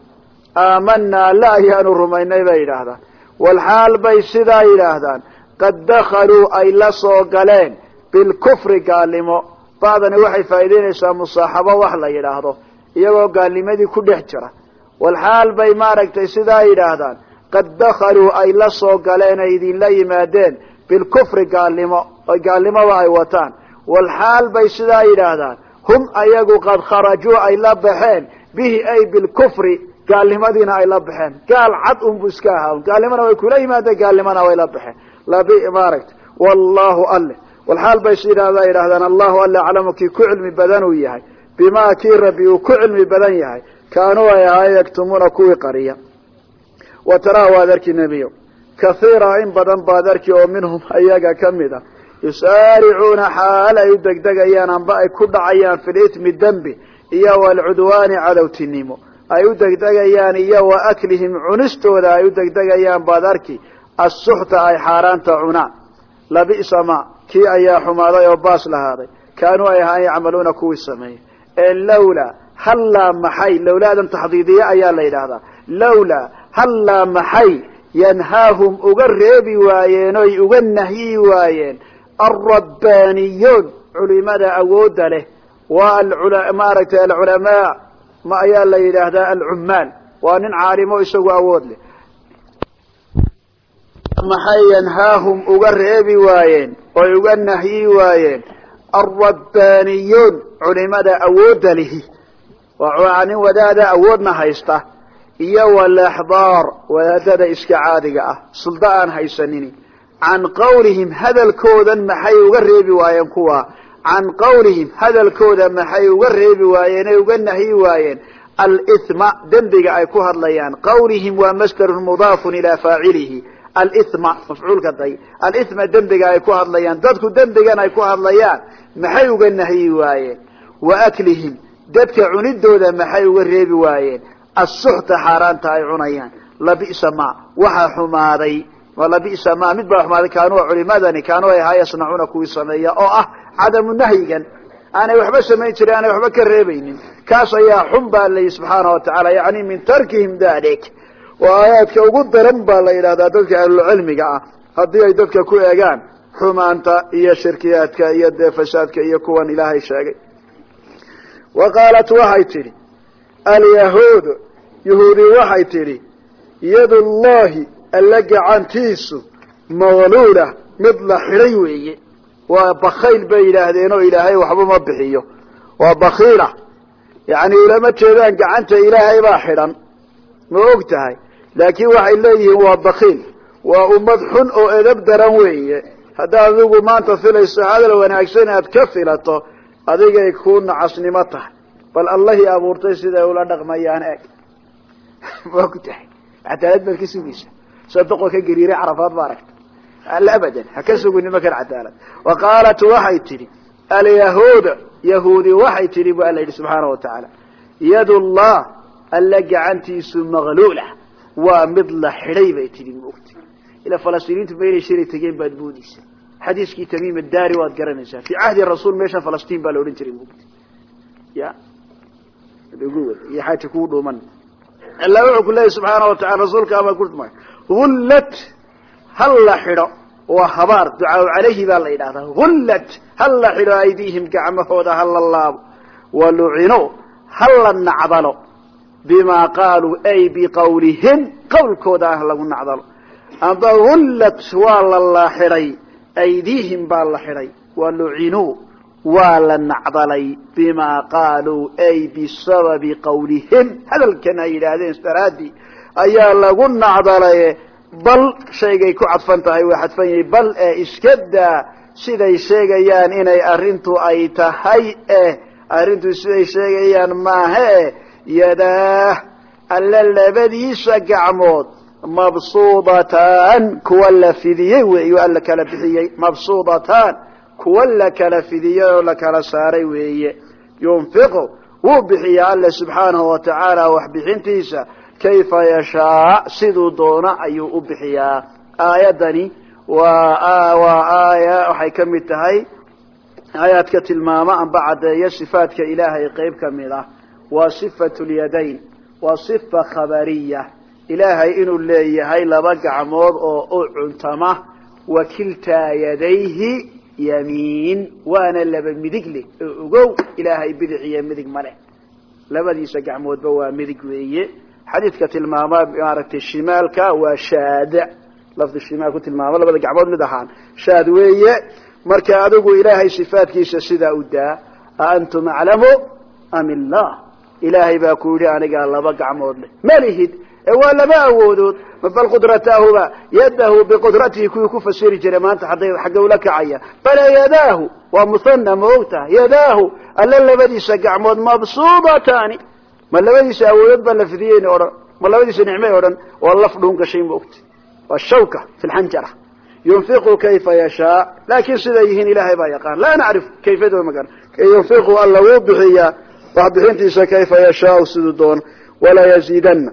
[SPEAKER 2] aamanaa alle ayaanu rumaynay bay yidhaahdaan walxaal bay sidaa yidhaahdaan qad dakhaluu ay la soo galeen bilkufri gaalnimo bacdani waxay faa'iideynaysaa musaaxabo wax la yidhaahdo iyagoo gaalnimadii ku dhex jira walxaal bay maaragtay sidaa yidhaahdaan qad dakhaluu ay la soo galeen ay idinla yimaadeen bilkufri gaalnimo oy gaalnimoba ay wataan. Walxaal bay sidaa yidhaahdaan hum ayagu qad kharajuu ay la baxeen bihi ay bilkufri gaalnimadiina ay la baxeen. Gaal cad unbu iska ahaa gaalnimona way kula yimaadeen gaalnimona way la baxeen. Maaragta wallahu alle. Walxaal bay sidaa yidhahdaan allahu alle aclamu kii ku cilmi badan uu yahay bimaa kii rabbi uu ku cilmi badan yahay kaanuu ay ahaa yaktumuuna kuwii qariya wa taraa waad arki nebiyo kathiira in badan baad arki oo minhum ayaga ka mid a yusaaricuuna xaal ay u degdegayaan amba ay ku dhacayaan fi litmi dembi iyo walcudwaani cadowtinimo ay u degdegayaan iyo wa aklihim cunistooda ay u degdegayaan baad arki assuxta ay xaaraanta cunaan labi'sa ma kii ayaa xumaaday oo baas lahaaday kaanuu ay ahaan yacmaluuna kuwii sameeyey. Ee lawlaa hallaa maxay? Lawlaadan hallaa maxay yanhaahum uga reebi waayeen oy uga nahyi waayeen. Alrabbaaniyuun culimada awoodda leh. Waa maaragtay alculamaa ma ayaa la yidhaahdaa alcummaal. Waa nin caalimo isagu awood leh. Maxay yanhaahum uga reebi waayeen oy uga nahyi waayeen. Alrabbaaniyuun culimada awoodda lihi waa nin wadaada awoodna haysta iyo walaxbaar wadaadada iska caadiga ah. Sulda aan haysanini. Can qawlihim hadalkoodan maxay uga reebi waayeen kuwa? Can qawlihim hadalkooda maxay uga reebi waayeen ee uga nahyi waayeen? Alithma dembiga ay ku hadlayaan. Qawlihim waa masdarun mudaafun ilaa faacilihi. Alithma mafcuulka day. Alithma dembiga ay ku hadlayaan. Dadku dembigan ay ku hadlayaan. Maxay uga nahyi waayeen? Wa aklihim dadka cunidooda maxay uga reebi waayeen assuxta xaaraanta ay cunayaan labisa ma waxaa xumaaday labisa ma mid baa xumaaday kaanua culimadani kaanuu ay ahaa yasnacuuna kuwii sameeya oo ah cadamu nahyigan aanay waxba samayn jirin aanay waxba ka reebaynin kaas ayaa xun baa layihi subxaana wa tacaala yani min tarkihim dalik waa aayaadka ugu daran baa la yidhahdaa dadka ahlulcilmiga ah haddii ay dadka ku eegaan xumaanta iyo shirkiyaadka iyo dee fasaadka iyo kuwan ilaahay sheegay wa qaalat waxay tidhi alyahuud yahuudi waxay tidhi yadullahi alla gacantiisu maqluula mid la xidhay weeye. Waa bakayl bay yidhaahdeen oo ilaahay waxba ma bixiyo. Waa bakiila yani ulama jeedaan gacanta ilaahay baa xidhan. Ma og tahay. Laakiin waxay leeyihiin waa bakiil waa ummad xun oo edab daran weeye. Haddaad adigu maanta filayso hadal wanaagsan aad ka filato adigay ku nacasnimo tahay. Bal allahii abuurtay siday ula dhaqmayaan eeg ma og tahay. Cadaalad baad ka sugaysa. Soo doqon ka gariiray carafaad ma aragta. Abadan ha ka sugu nimankan cadaalad. Wa qaalat waxay tidhi alyahuud yahuudi waxay tidhi bu alla yidhi subxaana wa tacaala llah alla gacantiisu maqluula. Waa mid la xidhay bay tidhi maogta ila falastiiniintu ma inay shilay tegeen baad moodeysa xadiiskii tamiim daari waad garanaysaa. Fi cahdi rasuul meeshan falastiin baa la odhan jiray maogta ya? Ugu iyo xaati kuu dhuuman alla wuxuu ku leeyahy subxaana wa tacala rasuulka ama ku hullat hal la xidho waa habaar. Ducaa calayhi baa la yidhahdaa hullat hal la xidho aydiihim gacmahooda ha la laabo. Walucino ha la nacdalo bima qaaluu ay biqawlihim qawlkooda ah lagu nacdalo amba hullat waa la la aydiihim baa la xidhay walucinuu waa la nacdalay bima qaaluu ay bisababi qawlihim. Hadalkan ay yidhaahdeen daraadii ayaa lagu nacdalay. Bal shaygay ku cadfan tahay waa xadfan yahay. Bal ee iska daa siday sheegayaan inay arrintu ay tahay eh arrintu siday sheegayaan maahe yadaah alla labadiisa gacmood mabsuudataan kuwa la fidiyey weeyo alla kala bixiyey mabsuudataan kuwa la kala fidiyey oo la kala saaray weeye. Yunfiqu wuu bixiyaa alle subxaanahu wa tacaala wax bixintiisa kayfa yashaa siduu doono ayuu u bixiyaa. Aayaddani waa waa aaya waxay ka mid tahay aayaadka tilmaama amba caddeeya sifaadka ilaahay qeyb ka mid ah. Waa sifatu lyadayn waa sifa khabariya. Ilaahay inuu leeyahay laba gacmood oo u cuntama wa kiltaa yadayhi yamiin waana laba midig leh oo ogow. Ilaahay bidic iyo midig ma leh. Labadiisa gacmoodba waa midig weeye. Xadiidka tilmaama maaragtay shimaalka waa shaad. Lafdi shimaal ku tilmaamo labada gacmood mid ahaan. Shaad weeye. Marka adigu ilaahay sifaadkiisa sidaa u daa a antum aclamu am illah? Ilaahay baa ku yidhi anigaa laba gacmood leh. Malihid ee waa laba awoodood bal qudratahuba yadahu biqudratihi kuwii ku fasiri jiray maanta hadday xagga ula kacaya. Bala yadaahu waa muhana ma og tahay yadaahu alla labadiisa gacmood mabsuudataani ma labadiisa awoodood baa la fidiyeyni odhan ma labadiisa nicmay odhan waa laf dhuun gashay ma ogta waa shawka fi lxanjara yunfiqu kayfa yashaa. Laakiin siday yihiin ilaahay baa yaqaan. Laa nacrif kayfiyadooda ma garan. Yunfiqu alla wuu bixiyaa. Wax bixintiisa kayfa yashaau siduu doono walaa yaziidana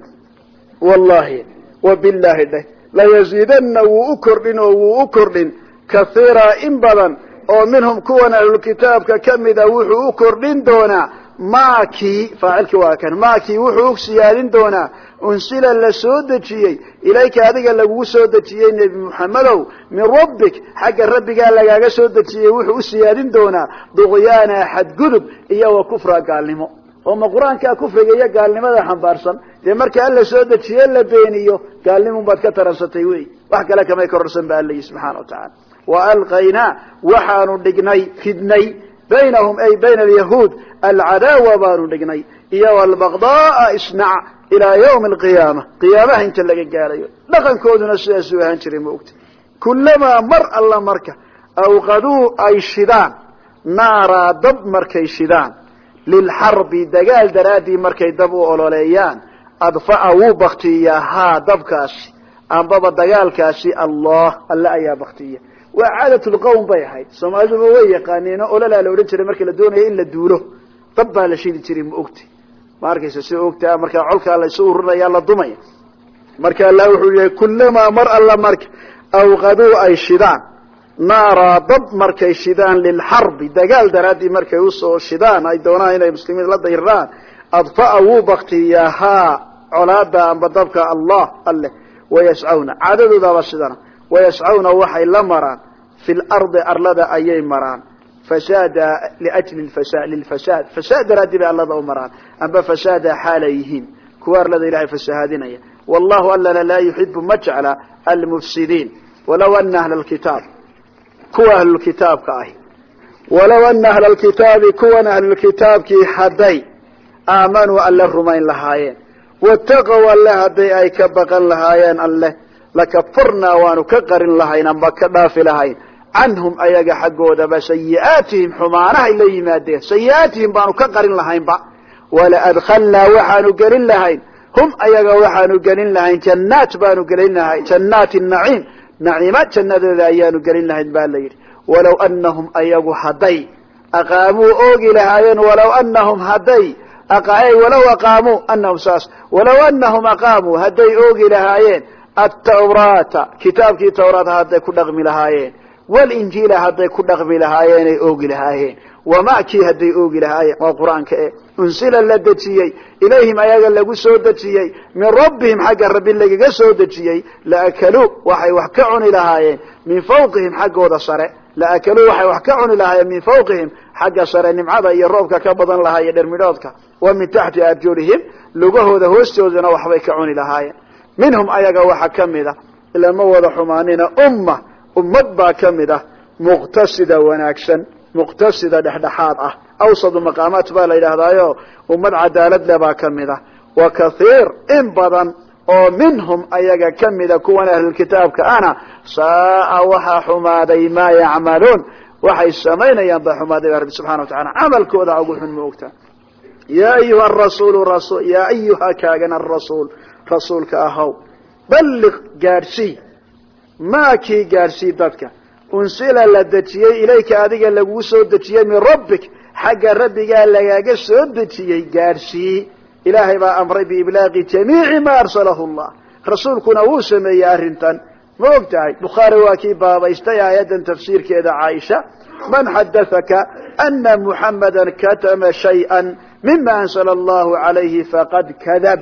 [SPEAKER 2] wallahi wa billahi dheh layaziidana wuu u kordhin oo wuu u kordhin. Kaiira in badan oo minhum kuwan ahlulkitaabka kamida wuxuu u kordhin doonaa. Maakii faacilkii waa kan maakii wuxuu u siyaadin doonaa. Unsila la soo dejiyey ilayka adiga lagugu soo dejiyey nebi muxamedow min rabbik xagga rabbigaa lagaaga soo dejiyey wuxuu u siyaadin doonaa. Duqyaana xadgudub iyo wa kufra gaalnimo oo ma qur'aankaa kufriga iyo gaalnimada xambaarsan dee marka alla soo dejiye la beeniyo gaalnimun baad ka taransatay wey wax kale kamay kororsan ba alla yihi subxaana wa tacaala wa alqaynaa waxaanu dhignay ridnay baynahum ay bayna alyahuud alcadaawa baanu dhignay iyo albaqdaaa isnac ilaa ywmi alqiyaama qiyaamaha inta laga gaarayo dhaqankooduna sidaasuu ahaan jiray ma ogta. Kulamaa mar alla marka awqaduu ay shidaan naaraa dab markay shidaan lilxarbi dagaal daraaddii markay dab u ololeeyaan adfa'a wuu baktiyaa haa dabkaasi ambaba dagaalkaasi allah alle ayaa baktiya waa caadat bay ahayd soomaaliduba way yaqaaniino ololaa la odhan jiray marka la doonayo in la duulo dab baa la shidi jiray ma ogti ma arkaysa si ogtaa markaa colkaa la isu ururinaya la dumaya marka allah wuxuu yihi kulamaa mar alla marka awqaduu ay shidaan naaraa dab markay shidaan lilxarbi dagaal daraaddii markay u soo shidaan ay doonaan inay muslimiin la dayraan adfa'a wuu baktiyaa haa colaada amba dabka allah alleh wayascawna caadadoodaaba sidana wayascawna waxay la maraan fi lardi arlada ayay maraan fasaada liajli lilfasaad fasaad daraaddii bay arlada u maraan amba fasaada xaalay yihiin kuwa arlada ilahay fasahaadinaya wallahu allana laa yuxibu ma jecla kuwa ahlulkitaabka ahi. Walaw ana ahla lkitaabi kuwan ahlulkitaabkii hadday aamanuu alle rumayn lahaayeen. Wataqow alle hadday ay ka baqan lahaayeen alleh lakafarnaa waanu ka qarin lahayn amba ka dhaafi lahayn. Canhum ayaga xaggoodaba sayi'aatihim xumaanahay la yimaadeen. Sayi'aatihim baanu ka qarin lahaynba. Wala adkhalnaa waxaanu gelin lahayn. Hum ayaga waxaanu gelin lahayn jannaat baanu gelin lahayn jannaati naciim naciima jannadeeda ayaanu gelin lahayn ba la yidhi. Walaw anahum ayagu hadday aqaamuu oogi lahaayeen walaw anahum hadday walaw aqaamuu anahum saas walaw anahum aqaamuu hadday oogi lahaayeen atawraata kitaabkii tawraat hadday ku dhaqmi lahaayeen walinjiila hadday ku dhaqmi lahaayeenay oogi lahaayeen wama kii hadday oogi lahaayeen waa qur'aanka e unsila la dejiyey ilayhim ayaga lagu soo dejiyey min rabbihim xagga rabbi lagaga soo dejiyey laakaluu waxay wax ka cuni lahaayeen min fawqihim xaggooda sare laakaluu waxay wax ka cuni lahaayeen min fawqihim xagga sare nimcada iyo roobka ka badan lahaa iyo dhermidhoodka wa min taxti arjulihim lugahooda hoostoodana waxbay ka cuni lahaayeen minhum ayaga waxaa ka mid a ila ma wada xumaanina umma ummad baa ka mid ah muqtasida wanaagsan muqtasida dhexdhexaad ah. Awsadu maqaamaat baa la yidhaahdaayo ummad cadaalad le baa ka mid ah. Wa kathiir in badan oo minhum ayaga ka mida kuwan ahlulkitaabka ana saaa waxaa xumaaday maa yacmaluun. Waxay samaynayaan baa xumaaday ba rabbi subxana wa tacala camalkooda ugu xun ma ogta. Ya ayuha rasuul ya ayuha kaagan arasuul rasuulka ahow. Balliq gaadhsii maa kii gaadhsii dadka unsila la dejiyey ilayka adiga laguu soo dejiyey min rabbik xagga rabbigaa lagaaga soo dejiyey gaadhsii ilaahay baa amray biiblaaqi jamiici ma arsalahu llah rasuulkuna wuu sameeyey arrintan. Ma og tahay? Bukhaari waa kii baabaystay aayaddan tafsiirkeeda caaisha. Man xadathaka ana muxamada katama shayئa mima ansala allahu calayhi faqad kadab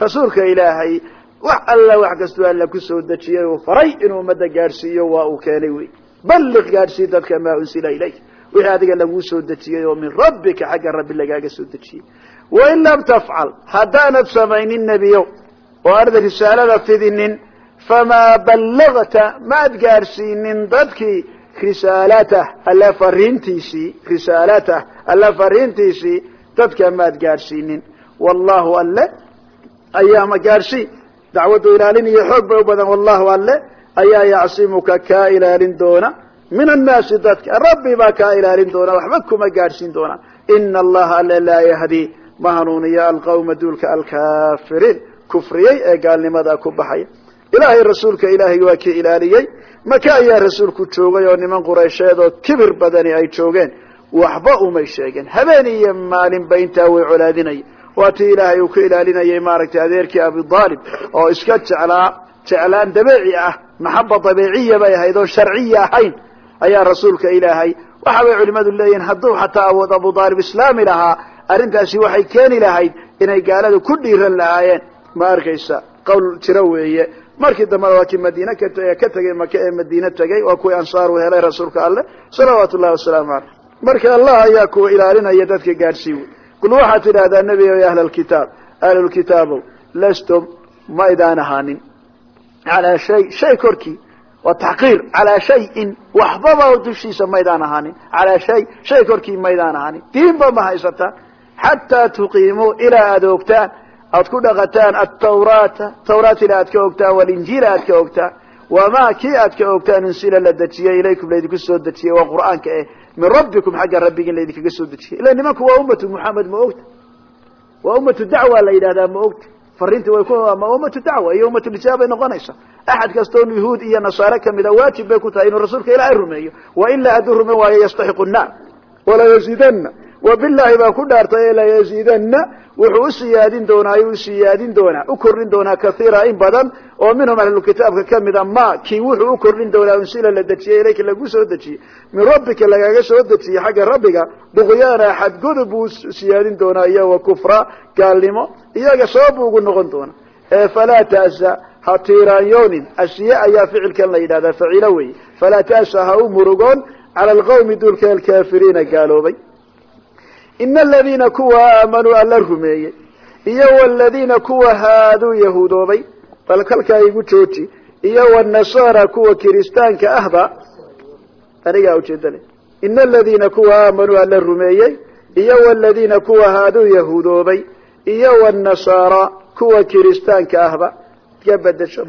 [SPEAKER 2] rasuulka ilaahay wax alla wax kastoo alla ku soo dejiyey uu faray inuu ummadda gaadhsiiyo waa uu keenay wey. Balliq gaadhsii dadka maa unsila ilayk wixii adiga laguu soo dejiyey oo min rabbika xagga rabbi lagaaga soo dejiyey. Wain lam tafcal haddaanad samaynin nebiyow oo aanad risaalada fidinin famaa ballagta maad gaadhsiinin dadkii risaalatah alla fariintiisii risaalatah alla fariintiisii dadka maad gaadhsiinin. Wallahu alle ayaa ma gaadhsii dacwaddu ilaalin iyo xoog bay u badan wallahu alle ayaa yacsimuka kaa ilaalin doona min annaasi dadka rabbi baa kaa ilaalin doona waxba kuma gaadhsiin doona ina allaha alle laa yahdi ma hanuuniya alqawma duulka alkaafiriin kufriyey ee gaalnimada ku baxaya ilaahay rasuulka ilaahay waa kii ilaaliyey maka ayaa rasuulku joogay oo niman quraysheed oo kibir badani ay joogeen waxba umay sheegeen habeen iyo maalinba intaa way colaadinaya waa tii ilaahay uu ka ilaalinayay maaragtay adeerkii abidaalib oo iska jeclaa jeclaan dabeeci ah maxaba dabeeciya bay ahayd oo sharciya ahayn ayaa rasuulka ilaahay waxa bay culimadu leeyihiin hadduu xataa awood abudaalib islaami lahaa arrintaasi waxay keeni lahayd inay gaaladu ku dhiiran lahaayeen. Ma arkaysa qowl jiro weeye. Markii dambena waa kii madiine ka tegey maka ee madiine tegey waa kuwii ansaaru helay rasuulka alleh salawaatu ullahi wasalaamu caleyh. Marka allah ayaa kuwa ilaalinaya dadka gaadhsii wey qul waxaad tidhahdaa nebiga ya ahla alkitaab ahlulkitaabow lastum maydaan ahaanin. Calaa shay shay korkii waa taxqiir calaa shayin waxbaba dushiisa maydaan ahaanin. Calaa shay shay korkii maydaan ahaanin. Diinba ma haysataan xataa tuqiimuu ilaa aada ogtaan aad ku dhaqataan atawraata tawraat ilaa aad ka ogtaan walinjiila aad ka ogtaan wamaa kii aad ka ogtaan unsila la dejiyey ilaykum laydinku soo dejiyey waa qur'aanka eh min rabbikum xagga rabbigin laydinkaga soo dejiyey ila nimanku waa ummatu muxamed ma ogta? Waa ummatu dacwa la yidhahdaa ma ogta? Fariinti way ku ma ummatu dacwa iyo ummatulijaaba bay noqonaysa axad kastoon yahuud iyo nasaare kamida waajib bay ku tahay inuu rasuulka ilaahay rumeeyo. Wa ilaa hadduu rumayn waayo yastaxiqu naar walayazidana wabilahi baa ku dhaartay layazidana wuxuu usiyaadin doonaa u siyaadin doonaa u kordhin doonaa kaiira in badan oo minhum ahlulkitaabka kamida ma kii wuxuu u kordhin doonaa unsila la dejiyey ilayka lagu soo dejiyey. Min rabbika lagaga soo dejiyey xagga rabbiga duqyaana xadgudub buu siyaadin doonaa iyo kufra gaalnimo iyaga sabab ugu noqon doona. Falaa tasa ha tiiraanyoonin asiye ayaa ficilkan la yidhahdaa facilo wey falaa tasa ha u murugoon cala alqawmi dulka alkaafiriina gaaloobay ina aladiina kuwa aamanuu alla rumeeyey iyo waladiina kuwa haaduu yahuudoobay bal kalkaa igu jooji iyo wanasaara kuwa kiristaanka ahba anigaa ujeedale ina aladiina kuwa aamanuu alla rumeeyey iyo waladiina kuwa haaduu yahuudoobay iyo wanasaara kuwa kiristaanka ahba ka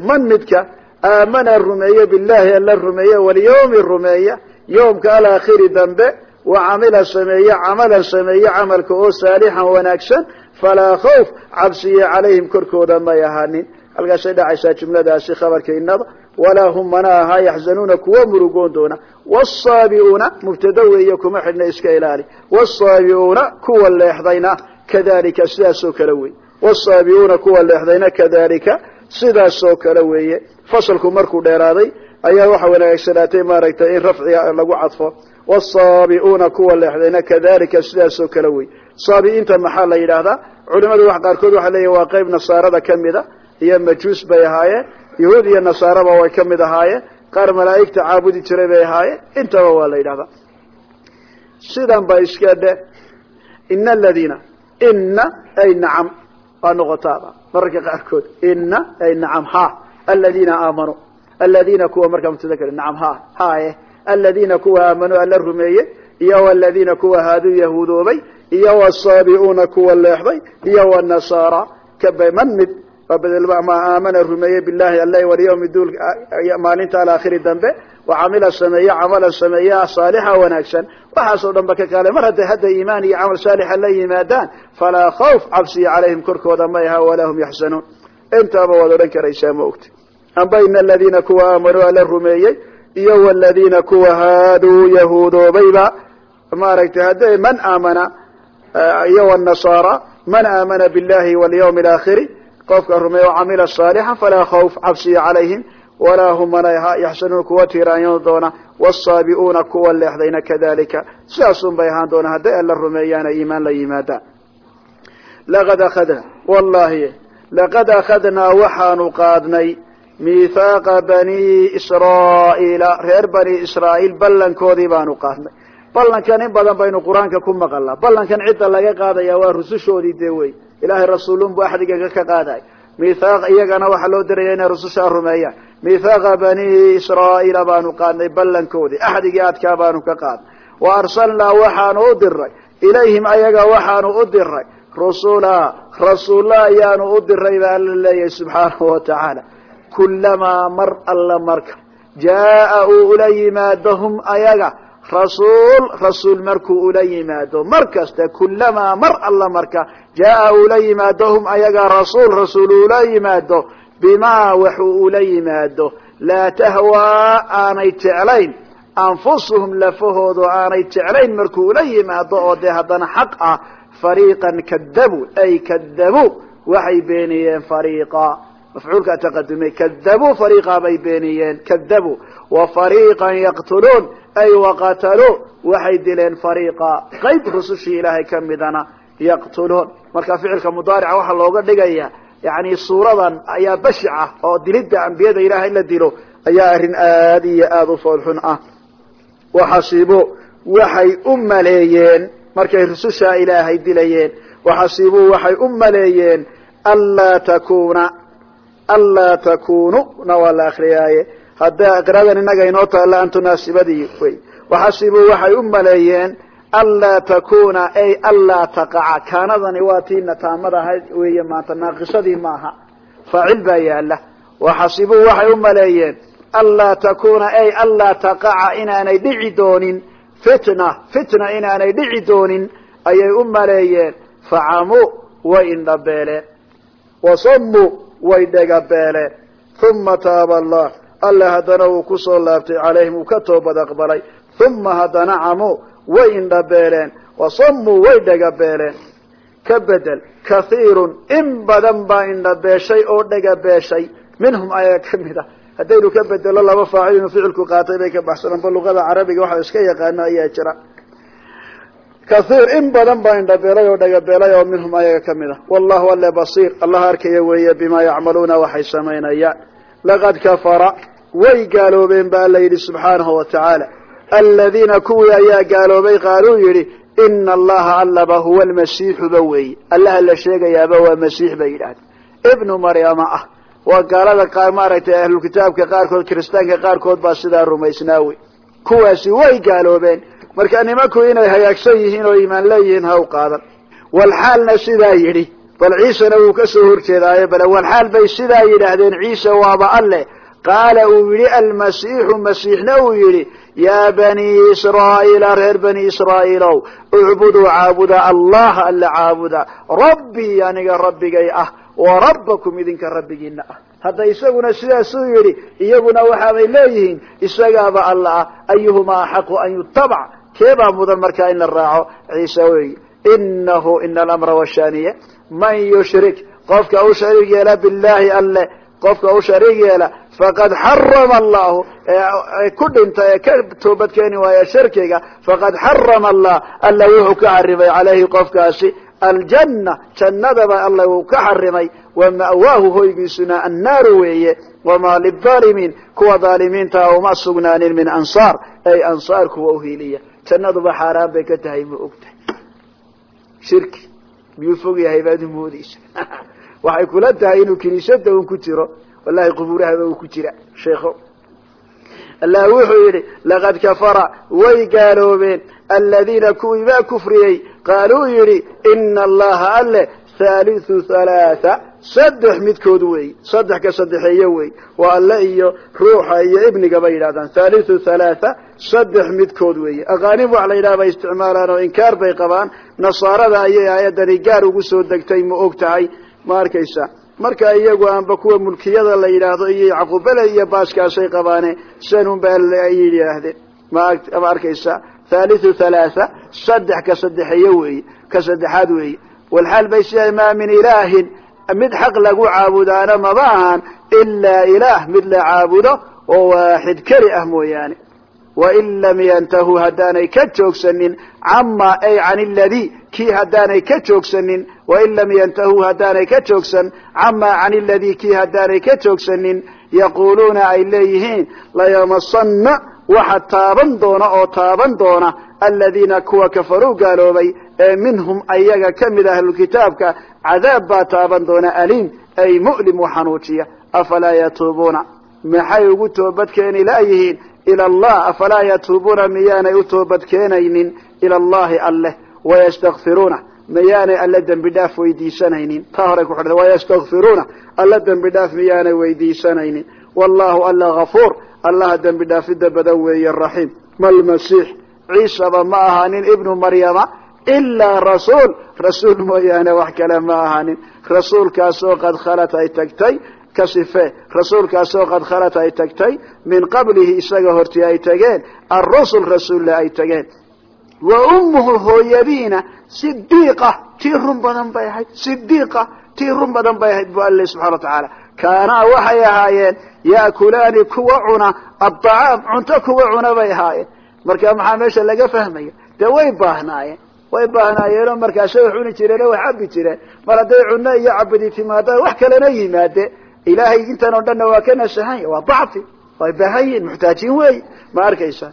[SPEAKER 2] man midka aamana rumeeye billahi alla rumeeye walyawmi rumeeya yowmka alaakhiri dambe wacamila sameeye camalan sameeye camalka oo saalixan wanaagsan falaa khawf cabsiye calayhim korkooda may ahaanin halkaasay dhacaysaa jumladaasi khabarka inaba walaa hum mana ahaa yaxzanuuna kuwa murugoon doona. Wsaabiuuna mubtada weeye kuma xidhna iska ilaali. Wsaabiuuna kuwa leexdayna kadalika sidaasoo kale wey wsaabiuuna kuwa leexdayna kadalika sidaasoo kale weeye. Fasalku markuu dheeraaday ayaa waxa wanaagsanaatay maaragtay in rafciga lagu cadfo wsaabiuuna kuwa leexdayna kadalika sidaasoo kale wey saabi'iinta maxaa la yidhaahdaa culimadu wax qaarkood waxay leeyihiin waa qayb nasaarada kamida iyo majuus bay ahaayeen yahuud iyo nasaaraba way ka mid ahaayeen qaar malaa'igta caabudi jiray bay ahaayeen intaba waa la yidhahdaa sidan ba iska dhe ina aladiina ina ay nacam waa noqotaaba mararka qaarkood ina ay nacam ha aladiina aamanuu aladiina kuwa markaa mutadakr nacam ha haye aladiina kuwa aamanuu alla rumeeye iyo aladiina kuwa haaduu yahuudoobay iyo wsaabiuuna kuwa leexday iyo wnasaara kaman mid ma aamana rumeeye bilahi alla walyawmi duul maalinta alaakhiri dambe wacamila sameeye camalan sameeya saalixa wanaagsan. Waxaasoo dhan ka kaale mar hadday hadda iimaan iyo camal saalixa la yimaadaan falaa khawf cabsiya calayhim korkooda may aha walaa hum yaxzanuun intaaba waad odhan karaysaa ma ogta amba ina kuwa aamanuu alla rumeeyey iyo waladiina kuwa haaduu yahuudoobayba maaragtay hadday man aamana iyo wnasaara man aamana billahi walyawmi alaakhiri qofka rumeeye o camila saalixa falaa khawf cabsiya calayhim walaa hum manayha yaxsanuun kuwa tiiraanyoon doona wsaabiuuna kuwa leexdayna kadalika sidaasun bay ahaan doona hadday alla rumeeyaana iimaan la yimaadaan laqad akhadna wallahi laqad akhadnaa waxaanu qaadnay mithaaqa bani israa'iila reer bani israa'iil ballankoodii baanu qaadnay ballankan in badan baynu qur'aanka ku maqalnaa. Ballankan cidda laga qaadaya waa rusushoodii dee wey. Ilaahay rasuulun bu axdigaga ka qaaday mithaaq iyagana waxaa loo diraya inay rusushaa rumeeyaan. Mithaaqa bani israa'iila baanu qaadnay ballankoodii. Axdigii adkaa baanu ka qaadnay wa arsalnaa waxaanu u diray ilayhim ayaga waxaanu u diray rusula rasuulla ayaanu u diray baa alla leeyahay subxaanahu watacaala kulamaa mar alla marka. Jaaa uu ula yimaado hum ayaga. Rasuul rasuul markuu ula yimaado mar kasta kulamaa mar alla marka. Jaaa ula yimaado hum ayaga. Rasuul rasuul ula yimaado. Bimaa waxuu ula yimaado. Laa tahwaa aanay jeclayn. Anfusuhum lafahoodu aanay jeclayn markuu ula yimaado oo dee haddana xaq ah. Fariiqan kadabuu ay kadabuu waxay beeniyeen fariiqa mafcuulkaa taqadumay kadabuu fariiqa bay beeniyeen kadabuu wa fariiqan yaqtuluun ay waqataluu waxay dileen fariiqa qayb rusushii ilaahay ka midana yaqtuluun marka ficilka mudaarica waxaa looga dhigaya yani suuradan ayaa bashic ah oo dilidda ambiyada ilaahay la dilo ayaa arrin aad iyo aada u foolxun ah waxasiibuu waxay u maleeyeen markay rusushaa ilaahay dilayeen waxasiibuu waxay u maleeyeen anlaa takuna anlaa takunu na waa la akriyaaye hadda qiradan inaga inoo taalla an tunaasibadii waxasibuu waxay u maleeyeen anlaa takuna ay anlaa taqaca kaanadani waa tii nataamada ahayd weeye maanta naaqisadii maaha faacil baa yaalla waxasibuu waxay u maleeyeen anlaa takuna ay anlaa taqaca inaanay dhici doonin fitna fitna inaanay dhici doonin ayay u maleeyeen facamuu way indhabeeleen wasamuu way dhegabeeleen uma taaba allah. Alle haddana uu ku soo laabtay calayhim uu ka toobad aqbalay. Uma haddana camuu way indhabeeleen wasamuu way dhegabeeleen ka bedel kahiirun in badan baa indhabeeshay oo dhegabeeshay minhum ayaa ka mid a haddaynu ka bedelo laba faacil inuu ficilku qaatay bay ka baxsananba luqada carabiga waxa iska yaqaano ayaa jira kaiir in badan baa indhabeelay oo dhagabeelay oo minhum ayaga ka mid a wallahu alle basiir. Allah arkaya weeye bimaa yacmaluuna waxay samaynayaan laqad kafara. Way gaaloobeen ba alla yidhi subxaanahu wa tacaala. Aladiina kuwii ayaa gaaloobay qaaluu yidhi ina allaha allaba huwa almasiixuba weeye. Allaha la sheegayaaba waa masiix bay yidhahdeen. Ibnu maryama ah. Waa gaalada qaar maaragtay ahlulkitaabka qaarkood kiristaanka qaarkood baa sidaa rumaysnaa wey kuwaasi way gaaloobeen marka nimanku inay hagaagsan yihiin oo iimaan leeyihiin ha u qaadan. Walxaalna sidaa yidhi. Bal ciisena wuu ka soo horjeedaayo bale walxaal bay sidaa yidhaahdeen ciise waaba alle. Qaala uu yidhi almasiixu masiixna uu yidhi yaa banii israa'iila reer bani israa'iilow ucbuduu caabuda allaha alla caabuda. Rabbii aniga rabbigay ah wa rabbakum idinka rabbigiina ah. Hadda isaguna sidaasuu yidhi iyaguna waxaabay leeyihiin isagaaba alla ah ayuhumaa axaqu an yutabac keebaa mudan markaa in la raaco ciise weyi inahu ina alamra washaniye man yushrik qofka u shariig yeela billahi alle qofka u shariig yeela faqad xarama allahu. Ku dhinta ee ka toobad keeni waaya shirkiga faqad xarama allah alla wuxuu ka xarimay calayhi qofkaasi aljanna. Jannadaba alla wuu ka xarimay wa ma'waahu hoygiisuna annaaru weeye. Wamaa lilaalimiin kuwa dhaalimiintaa uma sugnaanin min ansaar. Ay ansaar kuwa uhiiliya jannaduba xaaraan bay ka tahay ma ogtahay shirki miyuu fog yahay baad moodeysa waxay kula tahay inuu kiniisada un ku jiro. Wallahi qubuurahaba uu ku jira sheekho. Allah wuxuu yidhi laqad kafara way gaaloobeen. Aladiina kuwii baa kufriyey qaaluu yidhi ina allaha alle haalithu halaatha saddex midkood weey saddex ka saddexeeye wey waa alle iyo ruuxa iyo ibniga bay yidhahdaan. Haalithu halaatha saddex midkood weeye aqaanim wax la yidhaha bay isticmaalaan oo inkaar bay qabaan. Nasaarada ayay aayadani gaar ugu soo degtay ma og tahay? Ma arkaysa. Marka iyagu aanba kuwa mulkiyada la yidhaahdo iyo caqubale iyo baaskaasay qabaane sanun ba ay yidhaahdeen ma arkaysa? Haalithu halaatha saddex ka saddexeeye weeye ka saddexaad weeye walxaal bay sidahay maa min ilaahin mid xaq lagu caabudaana maba ahan ilaa ilaah mid la caabudo oo waaxid keli ah mooyaane. Wain lam yantahuu haddaanay ka joogsanin cama ay can iladii kii haddaanay ka joogsanin wain lam yantahuu haddaanay ka joogsan cama can iladii kii haddaanay ka joogsanin yaquuluuna ay leeyihiin layamasanna waxa taaban doona oo taaban doona aladiina kuwa kafaruu gaaloobay ee minhum ayaga ka mid ahlulkitaabka cadaab baa taaban doona aliim ay mu'lim u xanuujiya. Afalaa yatuubuuna? Maxay ugu toobad keeni laayihiin ila allah afalaa yatuubuuna miyaanay u toobad keenaynin ila allahi alleh. Wayastakfiruuna miyaanay alle dembi dhaaf weydiisanaynin? Taa horay ku xidha wayastakfiruuna alle dembi dhaaf miyaanay weydiisanaynin? Wallahu alla hafuur allaha dembi dhaafida badan weeye raxiim. Malmasiix ciisaba ma ahaanin ibnu maryama ilaa rasuul rasuul mooyaane wax kale ma ahaanin rasuulkaasoo qad khalat ay tagtay ka sifee rasuulkaasoo qad khalat ay tagtay min qablihi isaga hortii ay tageen alrusul rasuulle ay tageen wa ummuhu hooyadiina sidiiqa tii run badan bay ahayd sidiiqa tii run badan bay ahayd bu alle subxana wa tacaala kaanaa waxay ahaayeen yaakulaani kuwa cuna addacaam cunto kuwa cuna bay ahaayeen marka maxaa meesha laga fahmaya dee way baahnaayeen way baahnaayeenoo markaasay wax cuni jireen oo wax cabi jireen. Mar hadday cunno iyo cabidi timaada wax kalena yimaade ilaahay intan oo dhanna waa ka nasahanya waa dacfi way baahan yihiin muxtaajiin weey. Ma arkaysa?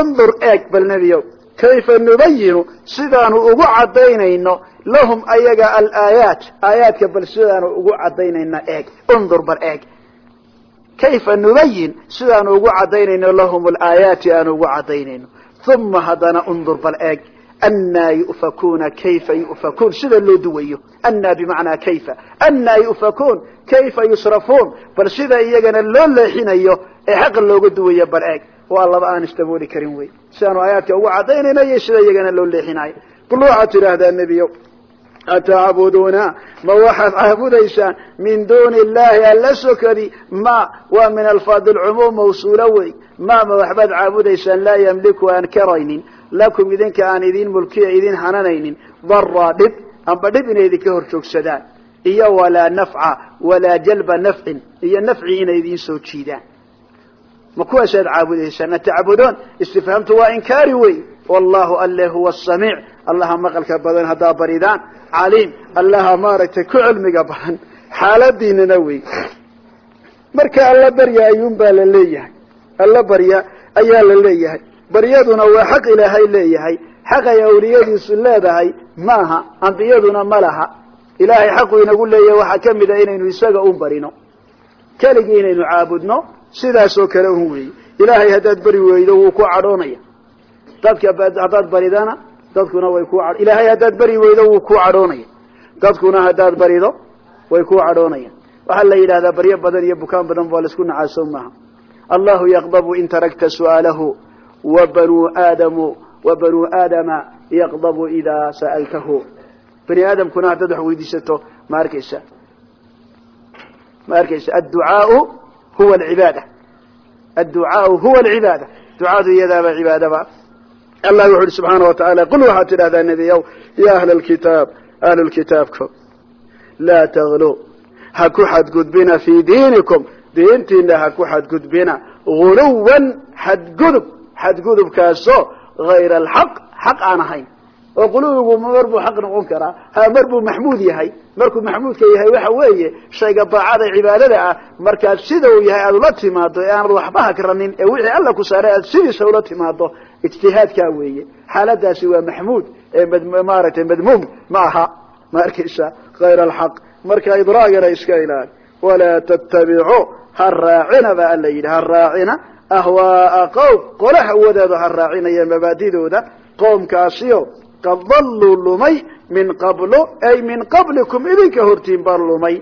[SPEAKER 2] Undur eeg bal nebiyow kayfa nubayinu sidaanu ugu cadaynayno lahum ayaga alaayaat. Aayaadka bal sidaanu ugu cadaynayna eeg undur bal eeg. Kayfa nubayin sidaanu ugu cadaynayno lahum alaayaati aanu ugu cadaynayno uma haddana undur bal eeg anaa yufakuuna kayfa yufakuun sida loo duwayo anaa bimacnaa kayfa anaa yufakuun kayfa yusrafuun bal sida iyagana loo leexinayo ee xaqa looga duwayo bal eeg waa laba aan istabooli karin wey sidaanu aayaadka ugu cadaynayno iyo sida iyagana loo leexinayo bal waxaad tidhaahdaa nebiyo atacbuduuna ma waxaad caabudaysaan min duuni illahi alla sokadi ma waa min alfaadi lcumuum mawsuulo wey ma ma waxbaad caabudaysaan laa yamliku aan karaynin lakum idinka aan idin mulkiya idin hananaynin. Daraa dhib. Amba dhib inay idinka hor joogsadaan. Iyo walaa nafca walaa jalba nafcin iyo nafci inay idin soo jiidaan. Ma kuwaasaad caabudaysaan? Atacbuduun istifhaamtu waa inkaari wey wallahu alle huwa samiic allaha maqalka badan haddaa baridaan. Caliim. Allaha maaragtay ku cilmiga badan. Xaaladiinana wey marka alla barya ayuun baa la leeyahay. Alla barya ayaa la leeyahay baryaduna waa xaq ilaahay leeyahay. Xaqay awliyadiisu leedahay maaha. Ambiyaduna ma laha. Ilaahay xaqu inagu leeyahay waxaa ka mid a inaynu isaga un barino. Keligii inaynu caabudno sidaasoo kale un weeye ilaahay haddaad bari weydo wuu ku cadhoonaya. Dadka haddaad baridana dadkuna way ku ilaahay haddaad bari weydo wuu ku cadhoonaya. Dadkuna haddaad barido way ku cadhoonayaan waxaa la yidhahdaa baryo badan iyo bukaan badan baa la isku nacaaso maaha. Allahu yaqdabu in tarakta su'aalahu wa banuu aadamu wa banuu aadama yaqdabu idaa sa'altahu bani aadamkuna haddaad wax weydiisato ma arkaysa ma arkaysa adducaau huwa alcibaada adducaau huwa alcibaada ducaadu iyadaaba cibaadaba allah wuxu uhi subxaana wa tacaala qul waxaad tidhahdaa nebiyow ya ahla alkitaab ahlulkitaabko laa taglu ha ku xadgudbina fii diinikum diintiina ha ku xadgudbina guluwan xadgudub xadgudubkaasoo hayra alxaq xaq aan ahayn. Oo quluwigu mar buu xaq noqon karaa? Ha mar buu maxmuud yahay? Markuu maxmuudka yahay waxa weeye shayga daacada cibaadada ah markaad sida uu yahay aada ula timaado ee aanad waxba hakranin ee wixii alla ku saaray aad sidiisa ula timaado ijtihaadkaa weeye. Xaaladaasi waa maxmuud ee maaragtay madmuum ma aha. Ma arkaysa? Hayra alxaq. Marka idraagana iska ilaali. Walaa tattabicu ha raacina ba alla yidhi ha raacina ahwaaa qowm qola hawadooda ha raacinaya mabaadidooda qoomkaasiyo qad dalluu lumay min qablu ay min qablikum idinka hortiin baa lumay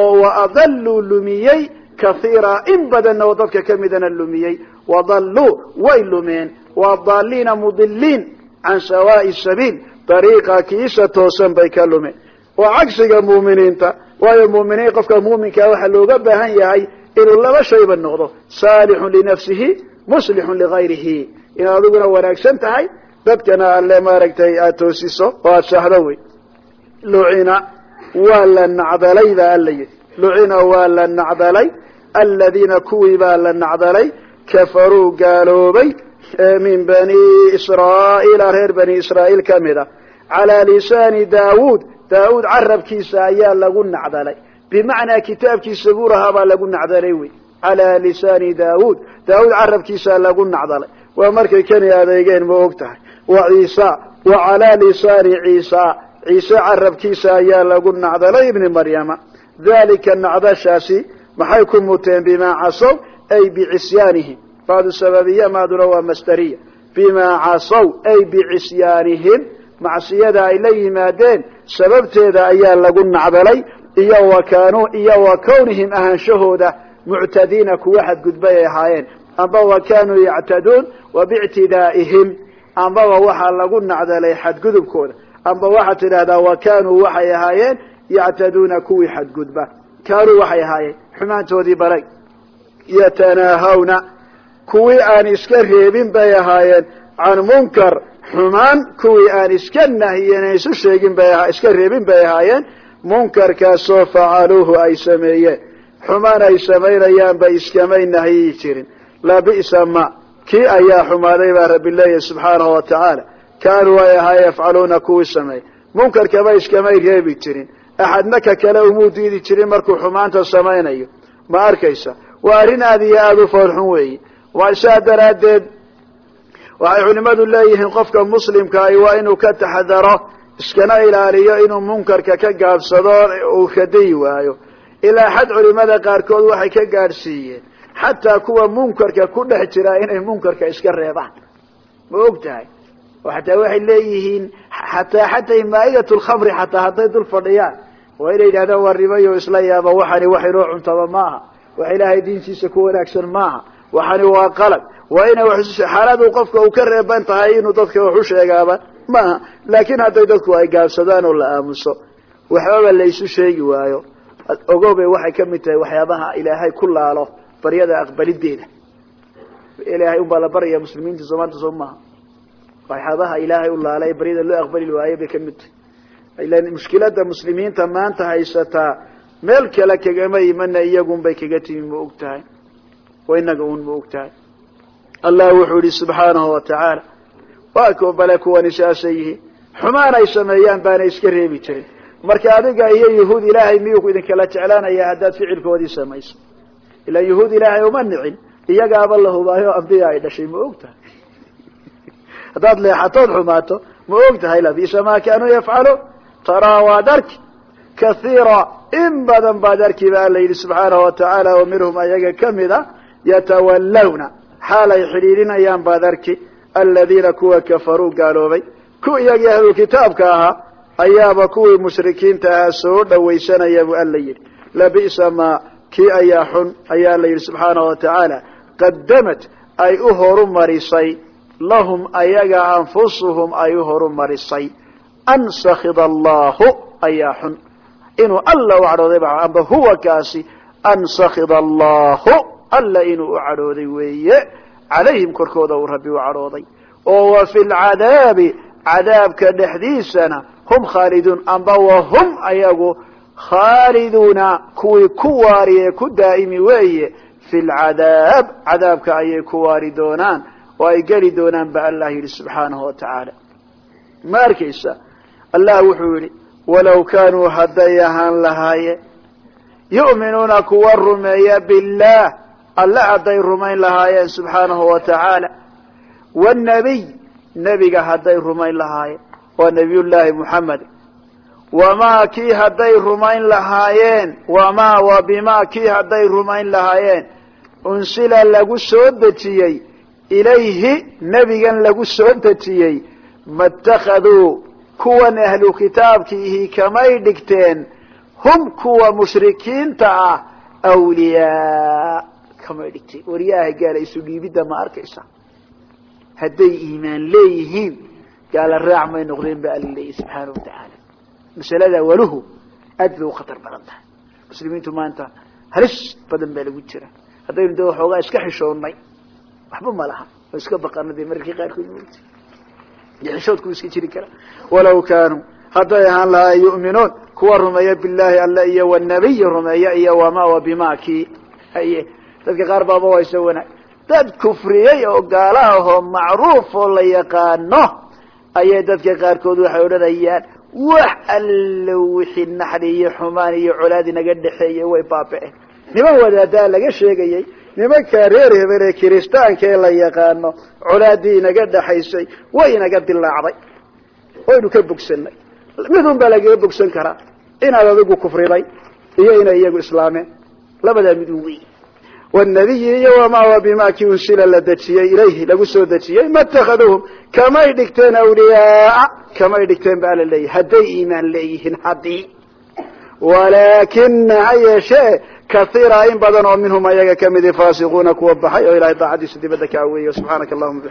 [SPEAKER 2] oo wa adalluu lumiyey kaiira in badanna oo dadka ka midana lumiyey wadalluu way lumeen waa daaliina mudiliin can sawaa'i sabiil dariiqa kiisa toosan bay ka lumeen waa cagsiga muuminiinta waayo muuminiin qofka muuminkaa waxaa looga baahan yahay inuu laba shayba noqdo saalixun linafsihi muslixun ligayrihi. Inaad adiguna wanaagsan tahay dadkana alle maaragtay aada toosiso oo aada shahdo wey. Lucina waa la nacdalay baa alla lucina waa la nacdalay aladiina kuwii baa la nacdalay kafaruu gaaloobay min bani israa'iila reer bani israa'iil ka mid a. Calaa lisaani daawuud daawuud carabkiisa ayaa lagu nacdalay bimacnaa kitaabkiisa buurahaa baa lagu nacdalay wey. Calaa lisaani daawuud. Daawuud carabkiisaa lagu nacdalay. Waa markay kani adeegeen ma og tahay. Wa ciisa. Wa calaa lisaani ciisa. Ciise carabkiisa ayaa lagu nacdalay ibni maryama. Dalika nacdashaasi maxay ku muteen? Bimaa casow ay bicisyaanihim baadu sababiya maaduna waa masdariya. Bimaa casow ay bicisyaanihim macsiyada ay la yimaadeen sababteeda ayaa lagu nacdalay iyo wa kaanuu iyo wa ahaanshahooda muctadiina kuwa xadgudbay ay ahaayeen. Amba wa kaanuu yactaduun wa bictidaa'ihim ambaba waxaa lagu nacdalay xadgudubkooda. Amba waxaad tidhahdaa wa kaanuu waxay ahaayeen yactaduuna kuwii xadgudba. Kaanuu waxay ahaayeen xumaantoodii baray. Yatanaahawna kuwii aan iska reebin bay ahaayeen. Can munkar xumaan kuwii aan iska nahiyen isu sheegin bay iska reebin bay ahaayeen munkarkaasoo facaluuhu ay sameeyeen xumaan ay samaynayaanba iskamay nahyiyi jirin. Labi'sa ma. Kii ayaa xumaaday baa rabbi leeyahy subxaanahu watacaala kaanuu ay ahaay yafcaluuna kuwii sameey munkarkaba iskamay reebi jirin. Axadna ka kale umuu diidi jirin markuu xumaanta samaynayo. Ma arkaysa? Waa arrin aada iyo aada u foolxun weeye. Saa daraaddeed waxay culimadu leeyihiin qofka muslimkaahi waa inuu ka taxadaro iskana ilaaliyo inuu munkarka ka gaabsado uu kadayi waayo. Ilaa xad culimada qaarkood waxay ka gaadhsiiyeen xataa kuwa munkarka ku dhex jiraa inay munkarka iska reebaan. Ma og tahay xataa waxay leeyihiin xataa xataa maa'idat lkhamri xataa hadday dul fadhiyaan. Waa inay yidhahdaan waa ribayo isla yaaba waxani wax inoo cuntaba maaha. Wax ilaahay diintiisa ku wanaagsan maaha. Waxani waa qalab waa ina xaaladu qofka uu ka reeban tahay inuu dadka wax u sheegaaba? Maaha. Laakiin hadday dadku ay gaabsadaan oo la aamuso. Waxbaba la isu sheegi waayo. Ogoobay waxay ka mid tahay waxyaabaha ilaahay ku laalo baryada aqbalideeda ilaahay unbaa la baraya muslimiinta soomaalta soo maaha. Waxyaabaha ilaahay u laala ee baryada loo aqbali waayo bay ka mid tahay. Ilan mushkilada muslimiinta maanta haysataa meel kale kagama imana iyagun bay kaga timi allah wuxuu yihi subxaanahu watacaala waa ko bale kuwani saasay yihiin. Xumaan ay sameeyaan baana iska reebi jirin. Marka adiga iyo yahuud ilaahay miyuu idinkala jeclaanaya haddaad ficilkoodii samayso? Ilaa yahuud ilaahay uma nicin. Iyagaaba la hubaayo ambiya ay dhashay ma og tahay haddaad leexatood xumaato ma og tahay labisa ma kaanuu yafcaluun taraa waad arki. Kathiira in badan baad arki ba alla yidhi xaal ay xidhiidhinayaan baad arki aladiina kuwa kafaruu gaaloobay ku iyagii ahlulkitaabka ahaa ayaaba kuwii mushrikiinta ahaa soo dhawaysanaya buu alla yidhi labisa ma kii ayaa xun ayaa la yidhi subxaanahu watacaala qadamat ay u horumarisay lahum ayaga anfusuhum ay u horumarisay an sakida allahu ayaa xun inuu alla u cadhooday ba amba huwa kaasi an sakida allahu alla inuu u cadhooday weeye. Calayhim korkooda uu rabbi u cadhooday. Oo wa fi lcadaabi cadaabka dhexdiisana hum khaaliduun amba wa hum ayagu khaaliduuna kuwii ku waari ee ku daa'imi weeye. Fi lcadaab cadaabka ayay ku waari doonaan oo ay geli doonaan ba allah yidhi subxaanahu watacaala ma arkaysa? Allah wuxuu yidhi walow kaanuu hadday ahaan lahaayeen yu'minuuna kuwa rumeeya billaah alle hadday rumayn lahaayeen subxaanahu watacaala wnabiy nebiga hadday rumayn lahaayeen waa nabiyullaahi muxamed wamaa kii hadday rumayn lahaayeen wamaa wa bimaa kii hadday rumayn lahaayeen unsila lagu soo dejiyey ilayhi nebigan lagu soo dejiyey matakaduu kuwan ahlu kitaabkiihi kamay dhigteen hum kuwa mushrikiinta ah awliyaa kamay dhigteen waryaha gaala isu dhiibidda ma arkaysa? Hadday iimaan leeyihiin gaala raac may noqdeen ba alla leeyahy subxaana watacaala masalada waluhu aad bay u khatar badan tahay. Muslimiintu maanta halis badan baa lagu jira. Haddaynu de waxoogaa iska xishoonnay waxba ma laha. Oo iska baqana de mararkii qaarkood xishoodku iska jiri kara. Walaw kaanuu hadday ahaan lahaa yu'minuun kuwa rumeeya billahi alle iyo wanabiy rumeeya iyo wama wa bima kii dadka qaar baaba waa isa wanaag. Dad kufriyey oo gaala ahoo macruuf oo la yaqaano ayay dadka qaarkood waxay odhanayaan wax allo wixii naxri iyo xumaan iyo colaad inaga dhexeeyey way baaba'een. Niman wadaadaa laga sheegayey nimankaa reer hebel ee kiristaanka ee la yaqaano colaadii inaga dhexaysay way inaga dilaacday waynu ka bogsanay midun baa lagaga bogsan karaa inaad adigu kufriday iyo inay iyagu islaameen. Labadaa midun wey wnabiyi iyo wamaa wa bima kii unsila la dejiyey ilayhi lagu soo dejiyey ma itahaduuhum kamay dhigteen awliyaa kamay dhigteen ba alla leeyahy hadday iimaan leeyihiin haddii walaakina ha yeeshee kaiira in badan oo minhum ayaga kamidi faasiquuna kuwa baxay oo ilahay daacadiisa dibadda ka aweeyo subxaanaka allahuma